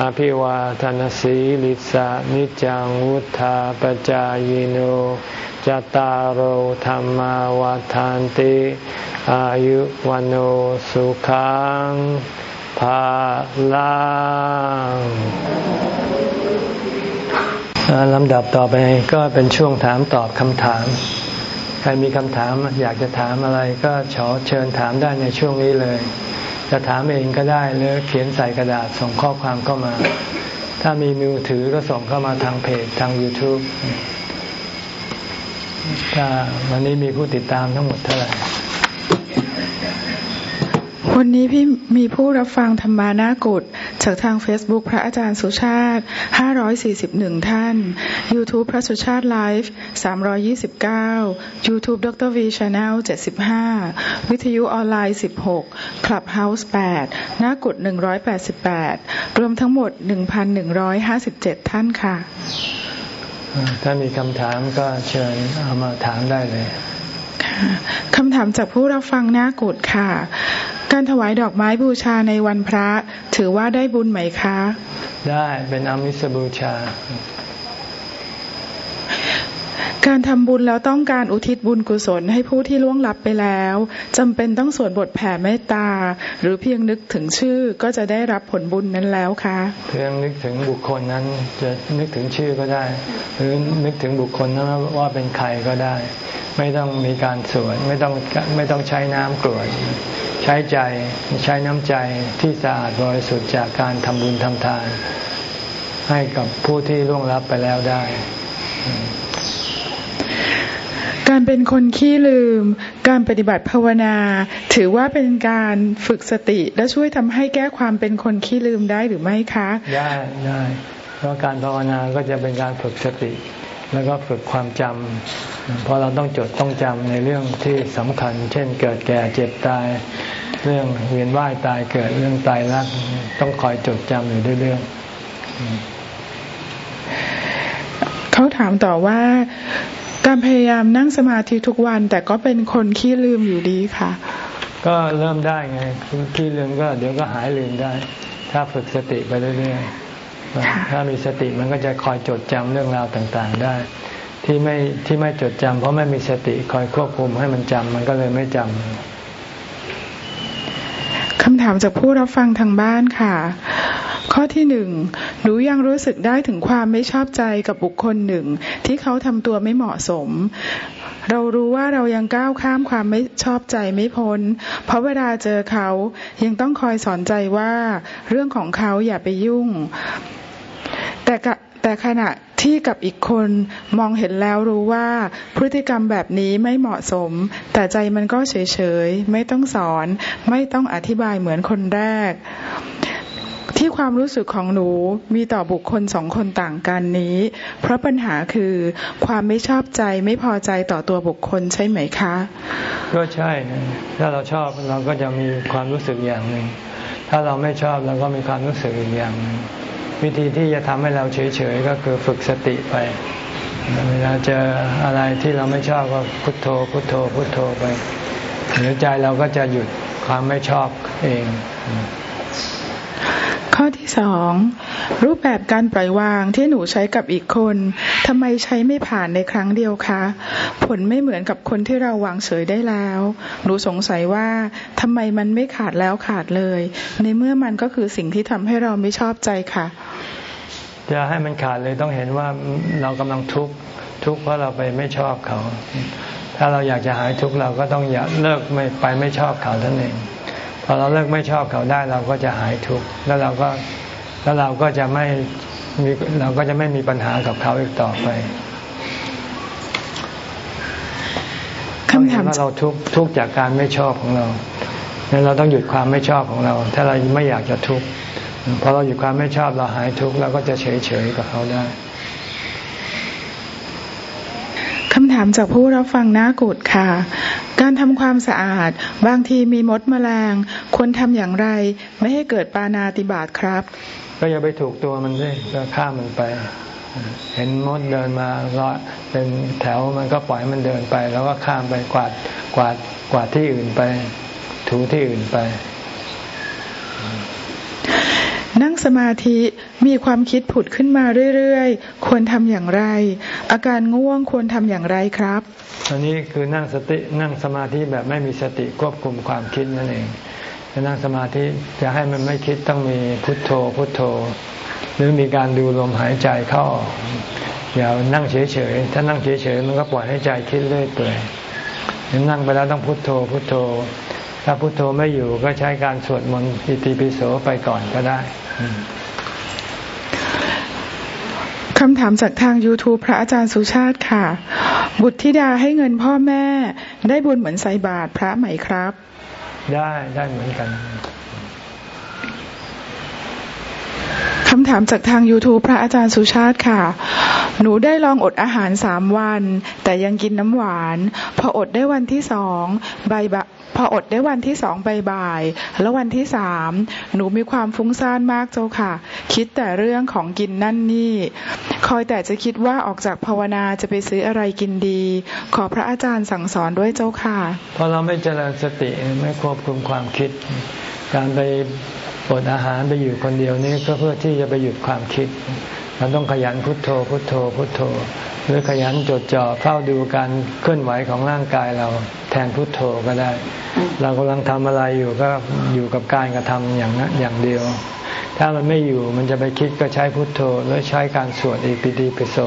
อภิวาทนสีลิสานิจังวุธาปจายโนจตารโหธรรมวาทานติอายุวันโอสุขังภาลังลำดับต่อไปก็เป็นช่วงถามตอบคำถาม ใครมีคำถามอยากจะถามอะไรก็ขอเชิญถามได้ในช่วงนี้เลย จะถามเองก็ได้หรือเขียนใส่กระดาษส่งข้อความเข้ามา ถ้ามีมือถือก็ส่งเข้ามาทางเพจทาง YouTube ถ้าวันนี้มีผู้ติดตามทั้งหมดเท่าไหร่วันนี้พี่มีผู้รับฟังธรรมานากุฏ จากทาง Facebook พระอาจารย์สุชาติ 541 ท่าน YouTube พระสุชาติไลฟ์ 329 YouTube ดร V Channel 75 วิทยุออนไลน์ 16 Clubhouse 8 หน้ากุฏ188 รวมทั้งหมด 1,157 ท่านค่ะ ถ้ามีคำถามก็เชิญเอามาถามได้เลย คำถามจากผู้รับฟังหน้ากุดค่ะ การถวายดอกไม้บูชาในวันพระ ถือว่าได้บุญไหมคะ ได้เป็นอมิสบูชา การทำบุญแล้วต้องการอุทิศบุญกุศลให้ผู้ที่ล่วงลับไปแล้วจำเป็นต้องสวดบทแผ่เมตตา หรือเพียงนึกถึงชื่อก็จะได้รับผลบุญนั้นแล้วคะเพียงนึกถึงบุคคลนั้นจะนึกถึงชื่อก็ได้ หรือนึกถึงบุคคลนั้นว่าเป็นใครก็ได้ ไม่ต้องมีการสวดไม่ต้องไม่ต้องใช้น้ำกรวดใช้ใจใช้น้ำใจที่สะอาดบริสุทธิ์จากการทำบุญทำทาน ให้กับผู้ที่ล่วงลับไปแล้วได้ การเป็นคนขี้ลืม การปฏิบัติภาวนา ถือว่าเป็นการฝึกสติ และช่วยทำให้แก้ความเป็นคนขี้ลืมได้หรือไม่คะได้ได้เพราะการภาวนาก็จะเป็นการฝึกสติ แล้วก็ฝึกความจำเพราะเราต้องจดต้องจำในเรื่องที่สำคัญ เช่น เกิดแก่เจ็บตายเรื่องเวียนว่ายตายเกิดเรื่องตายรักต้องคอยจดจำอยู่เรื่อยๆเขาถามต่อว่า การพยายามนั่งสมาธิทุกวัน แต่ก็เป็นคนขี้ลืมอยู่ดีค่ะ ก็เริ่มได้ไงขี้ลืมก็เดี๋ยวก็หายลืมได้ ถ้าฝึกสติไปเรื่อยๆถ้ามีสติมันก็จะคอยจดจำเรื่องราวต่างๆได้ ที่ไม่ที่ไม่จดจำเพราะไม่มีสติคอยควบคุมให้มันจำมันก็เลยไม่จำคำถามจากผู้รับฟังทางบ้านค่ะ ข้อที่หนึ่งหนูยังรู้สึกได้ถึงความไม่ชอบใจกับบุคคลหนึ่ง ที่เขาทำตัวไม่เหมาะสม เรารู้ว่าเรายังก้าวข้ามความไม่ชอบใจไม่พ้น เพราะเวลาเจอเขายังต้องคอยสอนใจว่าเรื่องของเขาอย่าไปยุ่ง แต่แต่ขณะที่กับอีกคนมองเห็นแล้วรู้ว่าพฤติกรรมแบบนี้ไม่เหมาะสม แต่ใจมันก็เฉยๆ ไม่ต้องสอน ไม่ต้องอธิบายเหมือนคนแรก ที่ความรู้สึกของหนูมีต่อบุคคลสองคนต่างกันนี้ เพราะปัญหาคือความไม่ชอบใจไม่พอใจต่อตัวบุคคลใช่ไหมคะ ก็ใช่ ถ้าเราชอบเราก็จะมีความรู้สึกอย่างหนึ่ง ถ้าเราไม่ชอบเราก็มีความรู้สึกอีกอย่างหนึ่งวิธีที่จะทำให้เราเฉยๆก็คือฝึกสติไป เวลาเจออะไรที่เราไม่ชอบก็พุโทโธ พุโทโธ พุโทโธไปหรือใจเราก็จะหยุดความไม่ชอบเอง ข้อที่สองรูปแบบการปล่อยวางที่หนูใช้กับอีกคนทำไมใช้ไม่ผ่านในครั้งเดียวคะ ผลไม่เหมือนกับคนที่เราวางเฉยได้แล้ว หนูสงสัยว่าทำไมมันไม่ขาดแล้วขาดเลย ในเมื่อมันก็คือสิ่งที่ทำให้เราไม่ชอบใจค่ะจะให้มันขาดเลยต้องเห็นว่าเรากำลังทุกข์ทุกข์เพราะเราไปไม่ชอบเขา ถ้าเราอยากจะหายทุกข์เราก็ต้องอย่าเลิกไม่ไปไม่ชอบเขาท่านเอง พอเราเลิกไม่ชอบเขาได้เราก็จะหายทุกข์แล้วเราก็แล้วเราก็จะไม่มีเราก็จะไม่มีปัญหากับเขาอีกต่อไปคำถามว่าเราทุกทุกจากการไม่ชอบของเราเนี่ยเราต้องหยุดความไม่ชอบของเรา ถ้าเราไม่อยากจะทุกข์พอเราหยุดความไม่ชอบเราหายทุกข์เราก็จะเฉยเฉยกับเขาได้คำถามจากผู้รับฟังน้ากุดค่ะ การทำความสะอาด บางทีมีมดแมลง ควรทำอย่างไร ไม่ให้เกิดปานาติบาตครับ ก็อย่าไปถูกตัวมันด้วยก็ข้ามมันไป เห็นมดเดินมาเลาะเป็นแถวมันก็ปล่อยมันเดินไป แล้วก็ข้ามไปกวาดกวาดกวาดที่อื่นไป ถูที่อื่นไป นั่งสมาธิมีความคิดผุดขึ้นมาเรื่อยๆ ควรทำอย่างไร อาการง่วงควรทำอย่างไรครับอันนี้คือนั่งสตินั่งสมาธิแบบไม่มีสติควบคุมความคิดนั่นเองจะนั่งสมาธิจะให้มันไม่คิดต้องมีพุทโธพุทโธ หรือมีการดูลมหายใจเข้าอย่านั่งเฉยๆถ้านั่งเฉยๆมันก็ปล่อยให้ใจคิดเรื่อยเปื่อยนั่งไปแล้วต้องพุทโธพุทโธถ้าพุโทโธไม่อยู่ก็ใช้การสวดมนต์อิติปิโสไปก่อนก็ได้ คำถามจากทาง YouTube พระอาจารย์สุชาติค่ะ บุตรธิดาให้เงินพ่อแม่ ได้บุญเหมือนใส่บาตรพระไหมครับ ได้ได้เหมือนกันคำถามจากทาง YouTube พระอาจารย์สุชาติค่ะ หนูได้ลองอดอาหารสามวัน แต่ยังกินน้ำหวาน พออดได้วันที่สองใบบะพออดได้วันที่สองใบบ่าย แล้ววันที่สามหนูมีความฟุ้งซ่านมากเจ้าค่ะ คิดแต่เรื่องของกินนั่นนี่ คอยแต่จะคิดว่าออกจากภาวนาจะไปซื้ออะไรกินดี ขอพระอาจารย์สั่งสอนด้วยเจ้าค่ะเพราะเราไม่เจริญสติไม่ควบคุมความคิด การไปอดอาหารไปอยู่คนเดียวนี้ก็เพื่อที่จะไปหยุดความคิด เราต้องขยันพุทโธพุทโธพุทโธ หรือขยันจดจ่อเฝ้าดูการเคลื่อนไหวของร่างกายเราแทนพุทโธก็ได้ เรากำลังทำอะไรอยู่ก็อยู่กับการกระทำอย่างนั้นอย่างเดียว ถ้ามันไม่อยู่มันจะไปคิดก็ใช้พุทโธหรือใช้การสวดอิปิติปิโส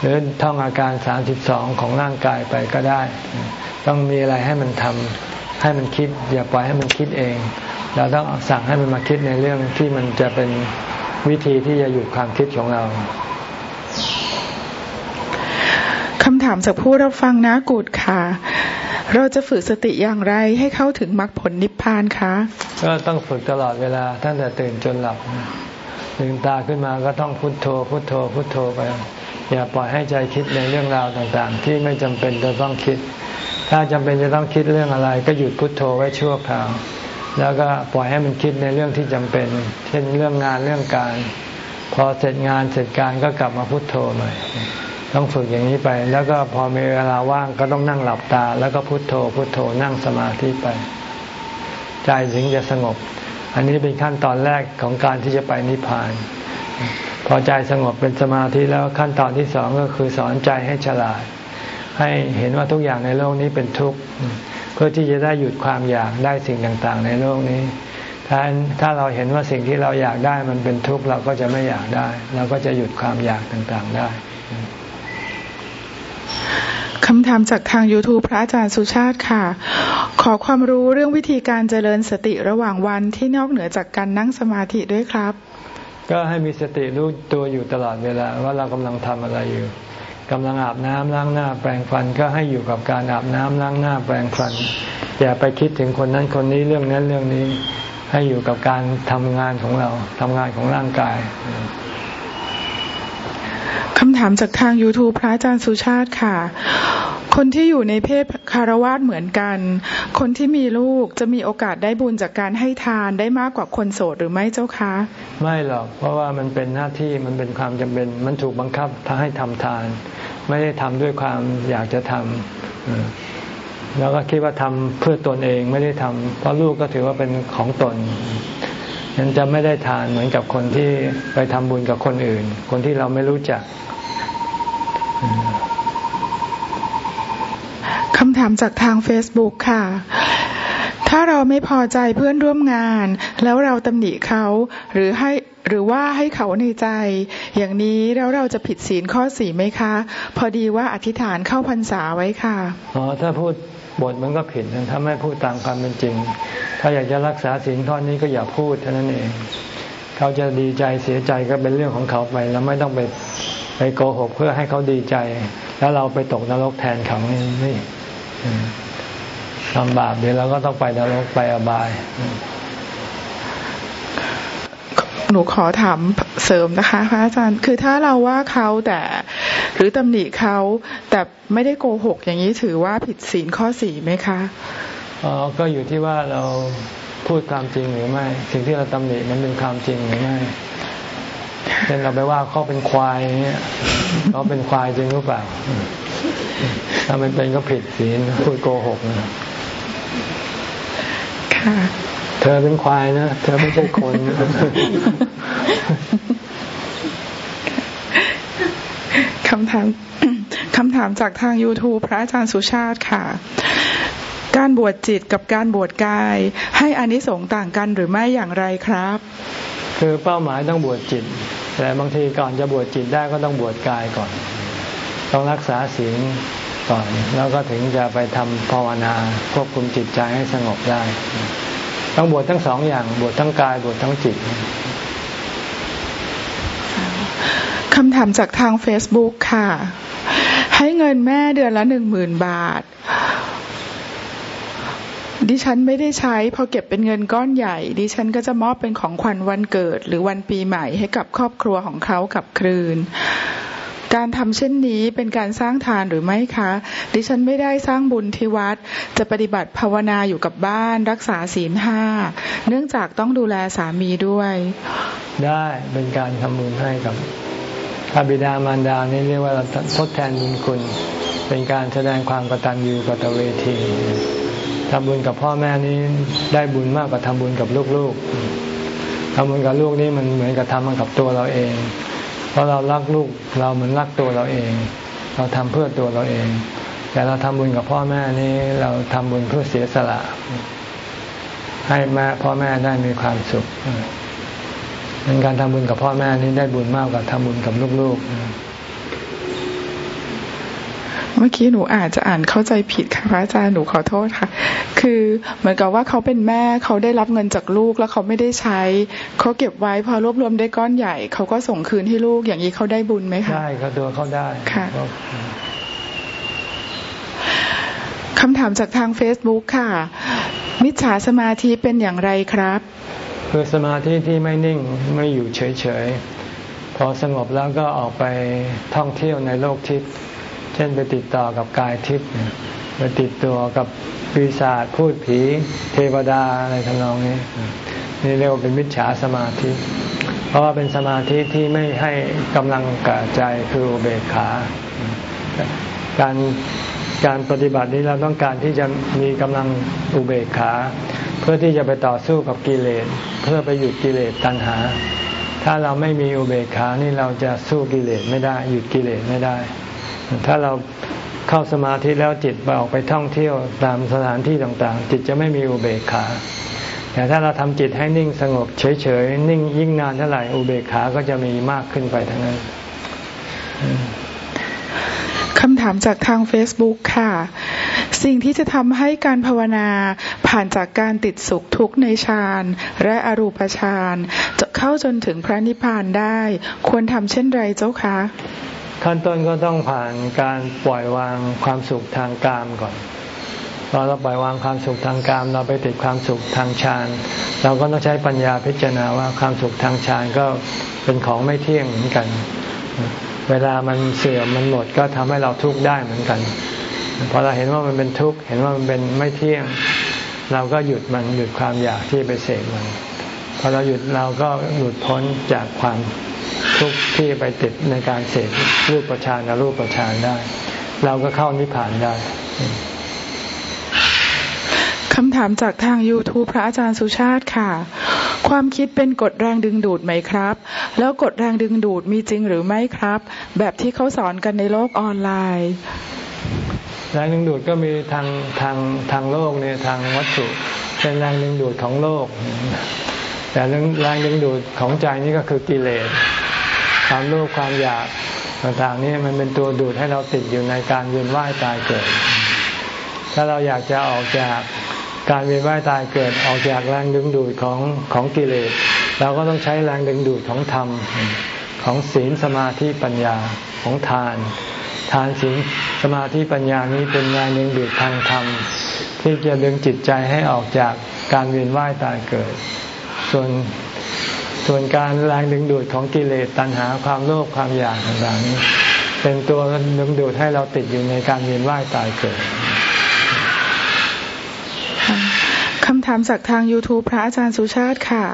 หรือท่องอาการสามสิบสองของร่างกายไปก็ได้ ต้องมีอะไรให้มันทำให้มันคิด อย่าปล่อยให้มันคิดเอง เราต้องสั่งให้มันมาคิดในเรื่องที่มันจะเป็น วิธีที่จะหยุดความคิดของเราคำถามจากผู้รับฟังนะกูดค่ะ เราจะฝึกสติอย่างไรให้เข้าถึงมรรคผลนิพพานคะก็ต้องฝึกตลอดเวลาตั้งแต่ตื่นจนหลับลืมตาขึ้นมาก็ต้องพุโทโธ พุโทโธ พุโทโธไป อย่าปล่อยให้ใจคิดในเรื่องราวต่างๆ ที่ไม่จำเป็นจะต้องคิด ถ้าจำเป็นจะต้องคิดเรื่องอะไร ก็หยุดพุดโทโธไว้ชั่วคราว แล้วก็ปล่อยให้มันคิดในเรื่องที่จำเป็น เช่นเรื่องงานเรื่องการ พอเสร็จงานเสร็จการก็กลับมาพุโทโธใหม่ต้องฝึกอย่างนี้ไป แล้วก็พอมีเวลาว่างก็ต้องนั่งหลับตา แล้วก็พุโทโธ พุโทโธนั่งสมาธิไป ใจถึงจะสงบ อันนี้เป็นขั้นตอนแรกของการที่จะไปนิพพาน พอใจสงบเป็นสมาธิแล้วขั้นตอนที่สองก็คือสอนใจให้ฉลาด ให้เห็นว่าทุกอย่างในโลกนี้เป็นทุกข์ พื่อที่จะได้หยุดความอยากได้สิ่งต่างๆ ในโลกนี้ ถ้าถ้าเราเห็นว่าสิ่งที่เราอยากได้มันเป็นทุกข์เราก็จะไม่อยากได้ เราก็จะหยุดความอยากต่างๆได้คำถามจากทาง YouTube พระอาจารย์สุชาติค่ะ ขอความรู้เรื่องวิธีการเจริญสติระหว่างวันที่นอกเหนือจากการนั่งสมาธิด้วยครับ ก็ให้มีสติรู้ตัวอยู่ตลอดเวลาว่าเรากำลังทำอะไรอยู่ กำลังอาบน้ำล้างหน้าแปรงฟันก็ให้อยู่กับการอาบน้ำล้างหน้าแปรงฟัน อย่าไปคิดถึงคนนั้นคนนี้เรื่องนั้นเรื่องนี้ ให้อยู่กับการทำงานของเราทำงานของร่างกาย คำถามจากทาง YouTube พระอาจารย์สุชาติค่ะ คนที่อยู่ในเพศคารวาสเหมือนกัน คนที่มีลูกจะมีโอกาสได้บุญจากการให้ทานได้มากกว่าคนโสดหรือไม่เจ้าคะ ไม่หรอก เพราะว่ามันเป็นหน้าที่มันเป็นความจำเป็น มันถูกบังคับทาให้ทำทาน ไม่ได้ทำด้วยความอยากจะทำแล้วก็คิดว่าทำเพื่อตนเองไม่ได้ทำเพราะลูกก็ถือว่าเป็นของตนนั้นจะไม่ได้ทานเหมือนกับคนที่ไปทำบุญกับคนอื่น คนที่เราไม่รู้จัก คำถามจากทาง Facebook ค่ะ ถ้าเราไม่พอใจเพื่อนร่วมงาน แล้วเราตำหนิเขาหรือให้หรือว่าให้เขาในใจ อย่างนี้แล้วเราจะผิดศีลข้อสี่ไหมคะ พอดีว่าอธิษฐานเข้าพรรษาไว้ค่ะอ๋อถ้าพูดบทมันก็ผิดถ้าไม่พูดตามความเป็นจริง ถ้าอยากจะรักษาศีลข้อนี้ก็อย่าพูดเท่านั้นเอง เขาจะดีใจเสียใจก็เป็นเรื่องของเขาไป แล้วไม่ต้องไป ไปโกหกเพื่อให้เขาดีใจ แล้วเราไปตกนรกแทนเขานี่ทำบาปเดี๋ยวเราก็ต้องไปนรกไปอบาย หนูขอถามเสริมนะคะพระอาจารย์คือถ้าเราว่าเขาแต่หรือตำหนิเขาแต่ไม่ได้โกหก อย่างนี้ถือว่าผิดศีลข้อสี่ไหมคะอ๋อก็อยู่ที่ว่าเราพูดความจริงหรือไม่ สิ่งที่เราตำหนิมันเป็นความจริงหรือไม่เช่นเราไปว่าเขาเป็นควายเงี้ยเขาเป็นควายจริงหรือเปล่า ถ้ามันเป็นก็ผิดศีลพูดโกหกนะค่ะ เธอเป็นควายนะ เธอไม่ใช่คนคำถามคำถามจากทาง YouTube พระอาจารย์สุชาติค่ะ การบวชจิตกับการบวชกาย ให้อานิสงส์ต่างกันหรือไม่อย่างไรครับ คือเป้าหมายต้องบวชจิต แต่บางทีก่อนจะบวชจิตได้ก็ต้องบวชกายก่อน ต้องรักษาศีลก่อน แล้วก็ถึงจะไปทำภาวนาควบคุมจิตใจให้สงบได้ ต้องบวชทั้งสองอย่างบวชทั้งกายบวชทั้งจิตคำถามจากทาง Facebook ค่ะ ให้เงินแม่เดือนละหนึ่งหมื่นบาท ดิฉันไม่ได้ใช้พอเก็บเป็นเงินก้อนใหญ่ ดิฉันก็จะมอบเป็นของขวัญวันเกิด หรือวันปีใหม่ให้กับครอบครัวของเขากับคืน การทำเช่นนี้เป็นการสร้างทานหรือไม่คะ ดิฉันไม่ได้สร้างบุญที่วัด จะปฏิบัติภาวนาอยู่กับบ้าน รักษาศีลห้า เนื่องจากต้องดูแลสามีด้วย ได้เป็นการทำบุญให้กับพระบิดามารดานี่เรียกว่าทดแทนบุญคุณ เป็นการแสดงความกตัญญูกตเวที ทำบุญกับพ่อแม่นี้ได้บุญมากกว่าทำบุญกับลูกๆทำบุญกับลูกนี่มันเหมือนกับทำมันกับตัวเราเอง เพราะเรารักลูกเราเหมือนรักตัวเราเอง เราทำเพื่อตัวเราเอง แต่เราทำบุญกับพ่อแม่นี้เราทำบุญเพื่อเสียสละ ให้แม่พ่อแม่ได้มีความสุขเป็นการทำบุญกับพ่อแม่นี้ได้บุญมากกว่าทำบุญกับลูกๆ เมื่อกี้หนูอาจจะอ่านเข้าใจผิดค่ะพระอาจารย์หนูขอโทษค่ะ คือเหมือนกับว่าเขาเป็นแม่เขาได้รับเงินจากลูกแล้วเขาไม่ได้ใช้ เขาเก็บไว้พอรวบรวมได้ก้อนใหญ่ เขาก็ส่งคืนให้ลูกอย่างนี้เขาได้บุญไหมคะ ได้เขาตัวเขาได้ค่ะคำถามจากทางเฟซบุ๊กค่ะ มิจฉาสมาธิเป็นอย่างไรครับคือสมาธิที่ไม่นิ่งไม่อยู่เฉยๆ พอสงบแล้วก็ออกไปท่องเที่ยวในโลกทิพย์ ช่นไปติดต่อกับกายทิพย์ไปติดตัวกับปีศาจพูดผีเทวดาอะไรทำนองนี้นี่เรียกว่าเป็นมิจฉาสมาธิ เพราะว่าเป็นสมาธิที่ไม่ให้กำลังกะใจคืออุเบกขา การการปฏิบัตินี้เราต้องการที่จะมีกำลังอุเบกขา เพื่อที่จะไปต่อสู้กับกิเลสเพื่อไปหยุดกิเลสตัณหา ถ้าเราไม่มีอุเบกขานี่เราจะสู้กิเลสไม่ได้ หยุดกิเลสไม่ได้ ถ้าเราเข้าสมาธิแล้วจิตไปออกไปท่องเที่ยวตามสถานที่ต่างๆ จิตจะไม่มีอุเบกขาแต่ถ้าเราทำจิตให้นิ่งสงบเฉยๆนิ่งยิ่งนานเท่าไหร่อุเบกขาก็จะมีมากขึ้นไปทั้งนั้นคำถามจากทาง Facebook ค่ะ สิ่งที่จะทำให้การภาวนาผ่านจากการติดสุขทุกข์ในฌานและอรูปฌานจะเข้าจนถึงพระนิพพานได้ ควรทำเช่นไรเจ้าคะ ขั้นต้นก็ต้องผ่านการปล่อยวางความสุขทางกามก่อนพอเราปล่อยวางความสุขทางกาม เราไปติดความสุขทางฌานเราก็ต้องใช้ปัญญาพิจารณาว่าความสุขทางฌานก็เป็นของไม่เที่ยงเหมือนกัน เวลามันเสื่อมมันหมดก็ทำให้เราทุกข์ได้เหมือนกันพอเราเห็นว่ามันเป็นทุกข์เห็นว่ามันเป็นไม่เที่ยง เราก็หยุดมันหยุดความอยากที่ไปเสกมันพอเราหยุดเราก็หลุดพ้นจากความ ทุกข์ที่ไปติดในการเสกรูปประชานรูปประชานได้ เราก็เข้านิพพานได้คำถามจากทาง YouTube พระอาจารย์สุชาติค่ะ ความคิดเป็นกฎแรงดึงดูดไหมครับ แล้วกฎแรงดึงดูดมีจริงหรือไม่ครับ แบบที่เขาสอนกันในโลกออนไลน์แรงดึงดูดก็มีทางทางทางโลกเนี่ยทางวัตถุเป็นแรงดึงดูดของโลก แต่แรงดึงดูดของใจนี่ก็คือกิเลส ความโลภความอยากต่างๆนี่มันเป็นตัวดูดให้เราติดอยู่ในการเวียนว่ายตายเกิด ถ้าเราอยากจะออกจากการเวียนว่ายตายเกิดออกจากแรงดึงดูดของของกิเลสเราก็ต้องใช้แรงดึงดูดของธรรมของศีลสมาธิปัญญาของทาน ทานศีลสมาธิปัญญานี้เป็นงานดึงดูดทางธรรม ที่จะดึงจิตใจให้ออกจากการเวียนว่ายตายเกิด ส่วน ส่วนการแรงดึงดูดของกิเลสตัณหาความโลภความอยากต่างๆนี้เป็นตัวดึงดูดให้เราติดอยู่ในการเวียนว่ายตายเกิดคำถามจากทาง YouTube พระอาจารย์สุชาติค่ะ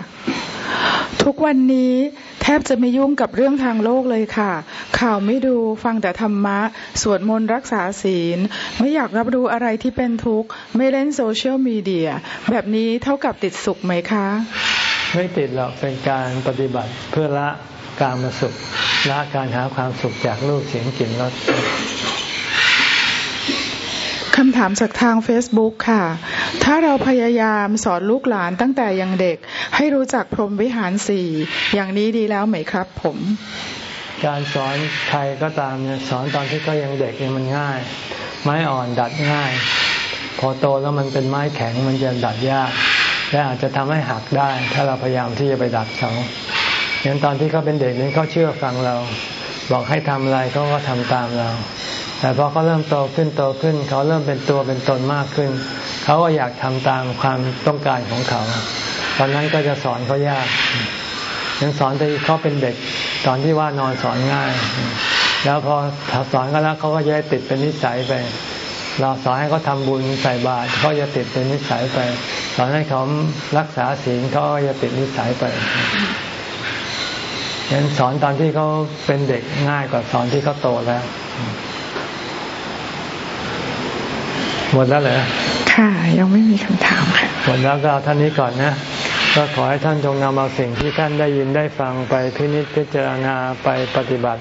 ทุกวันนี้แทบจะไม่ยุ่งกับเรื่องทางโลกเลยค่ะ ข่าวไม่ดูฟังแต่ธรรมะ สวดมนต์รักษาศีล ไม่อยากรับรู้อะไรที่เป็นทุกข์ ไม่เล่นโซเชียลมีเดีย แบบนี้เท่ากับติดสุขไหมคะ ไม่ติดหรอกเป็นการปฏิบัติเพื่อละการมาสุขละการหาความสุขจากรูปเสียงกลิ่นรสคำถามจากทาง Facebook ค่ะ ถ้าเราพยายามสอนลูกหลานตั้งแต่ยังเด็ก ให้รู้จักพรหมวิหารสี่อย่างนี้ดีแล้วไหมครับผม การสอนใครก็ตามเนี่ยสอนตอนที่เขายังเด็กเนี่ยมันง่าย ไม้อ่อนดัดง่าย พอโตแล้วมันเป็นไม้แข็งมันจะดัดยาก และอาจจะทำให้หักได้ ถ้าเราพยายามที่จะไปดัดเขาอย่างตอนที่เขาเป็นเด็กนี่เขาเชื่อฟังเรา บอกให้ทำอะไรเขาก็ทำตามเรา แต่พอเขาเริ่มโตขึ้นโตขึ้น เขาเริ่มเป็นตัวเป็นตนมากขึ้น เขาก็อยากทำตามความต้องการของเขา ตอนนั้นก็จะสอนเขายากยังสอนแต่เขาเป็นเด็กตอนที่ว่านอนสอนง่าย แล้วพอสอนก็แล้วเขาก็จะติดเป็นนิสัยไป เราสอนให้เขาทาบุญใส่บาตรเขาจะติดเป็นนิสัยไป สอนให้เขารักษาศีลเขาก็จะติดนิสัยไปยันสอนตอนที่เขาเป็นเด็กง่ายกว่าสอนที่เขาโตแล้วหมดแล้วเหรอค่ะ ยังไม่มีคำถามค่ะหมดแล้วก็ท่านนี้ก่อนนะก็ขอให้ท่านจงนำเอาสิ่งที่ท่านได้ยินได้ฟังไปพินิจพิจารณาไปปฏิบัติ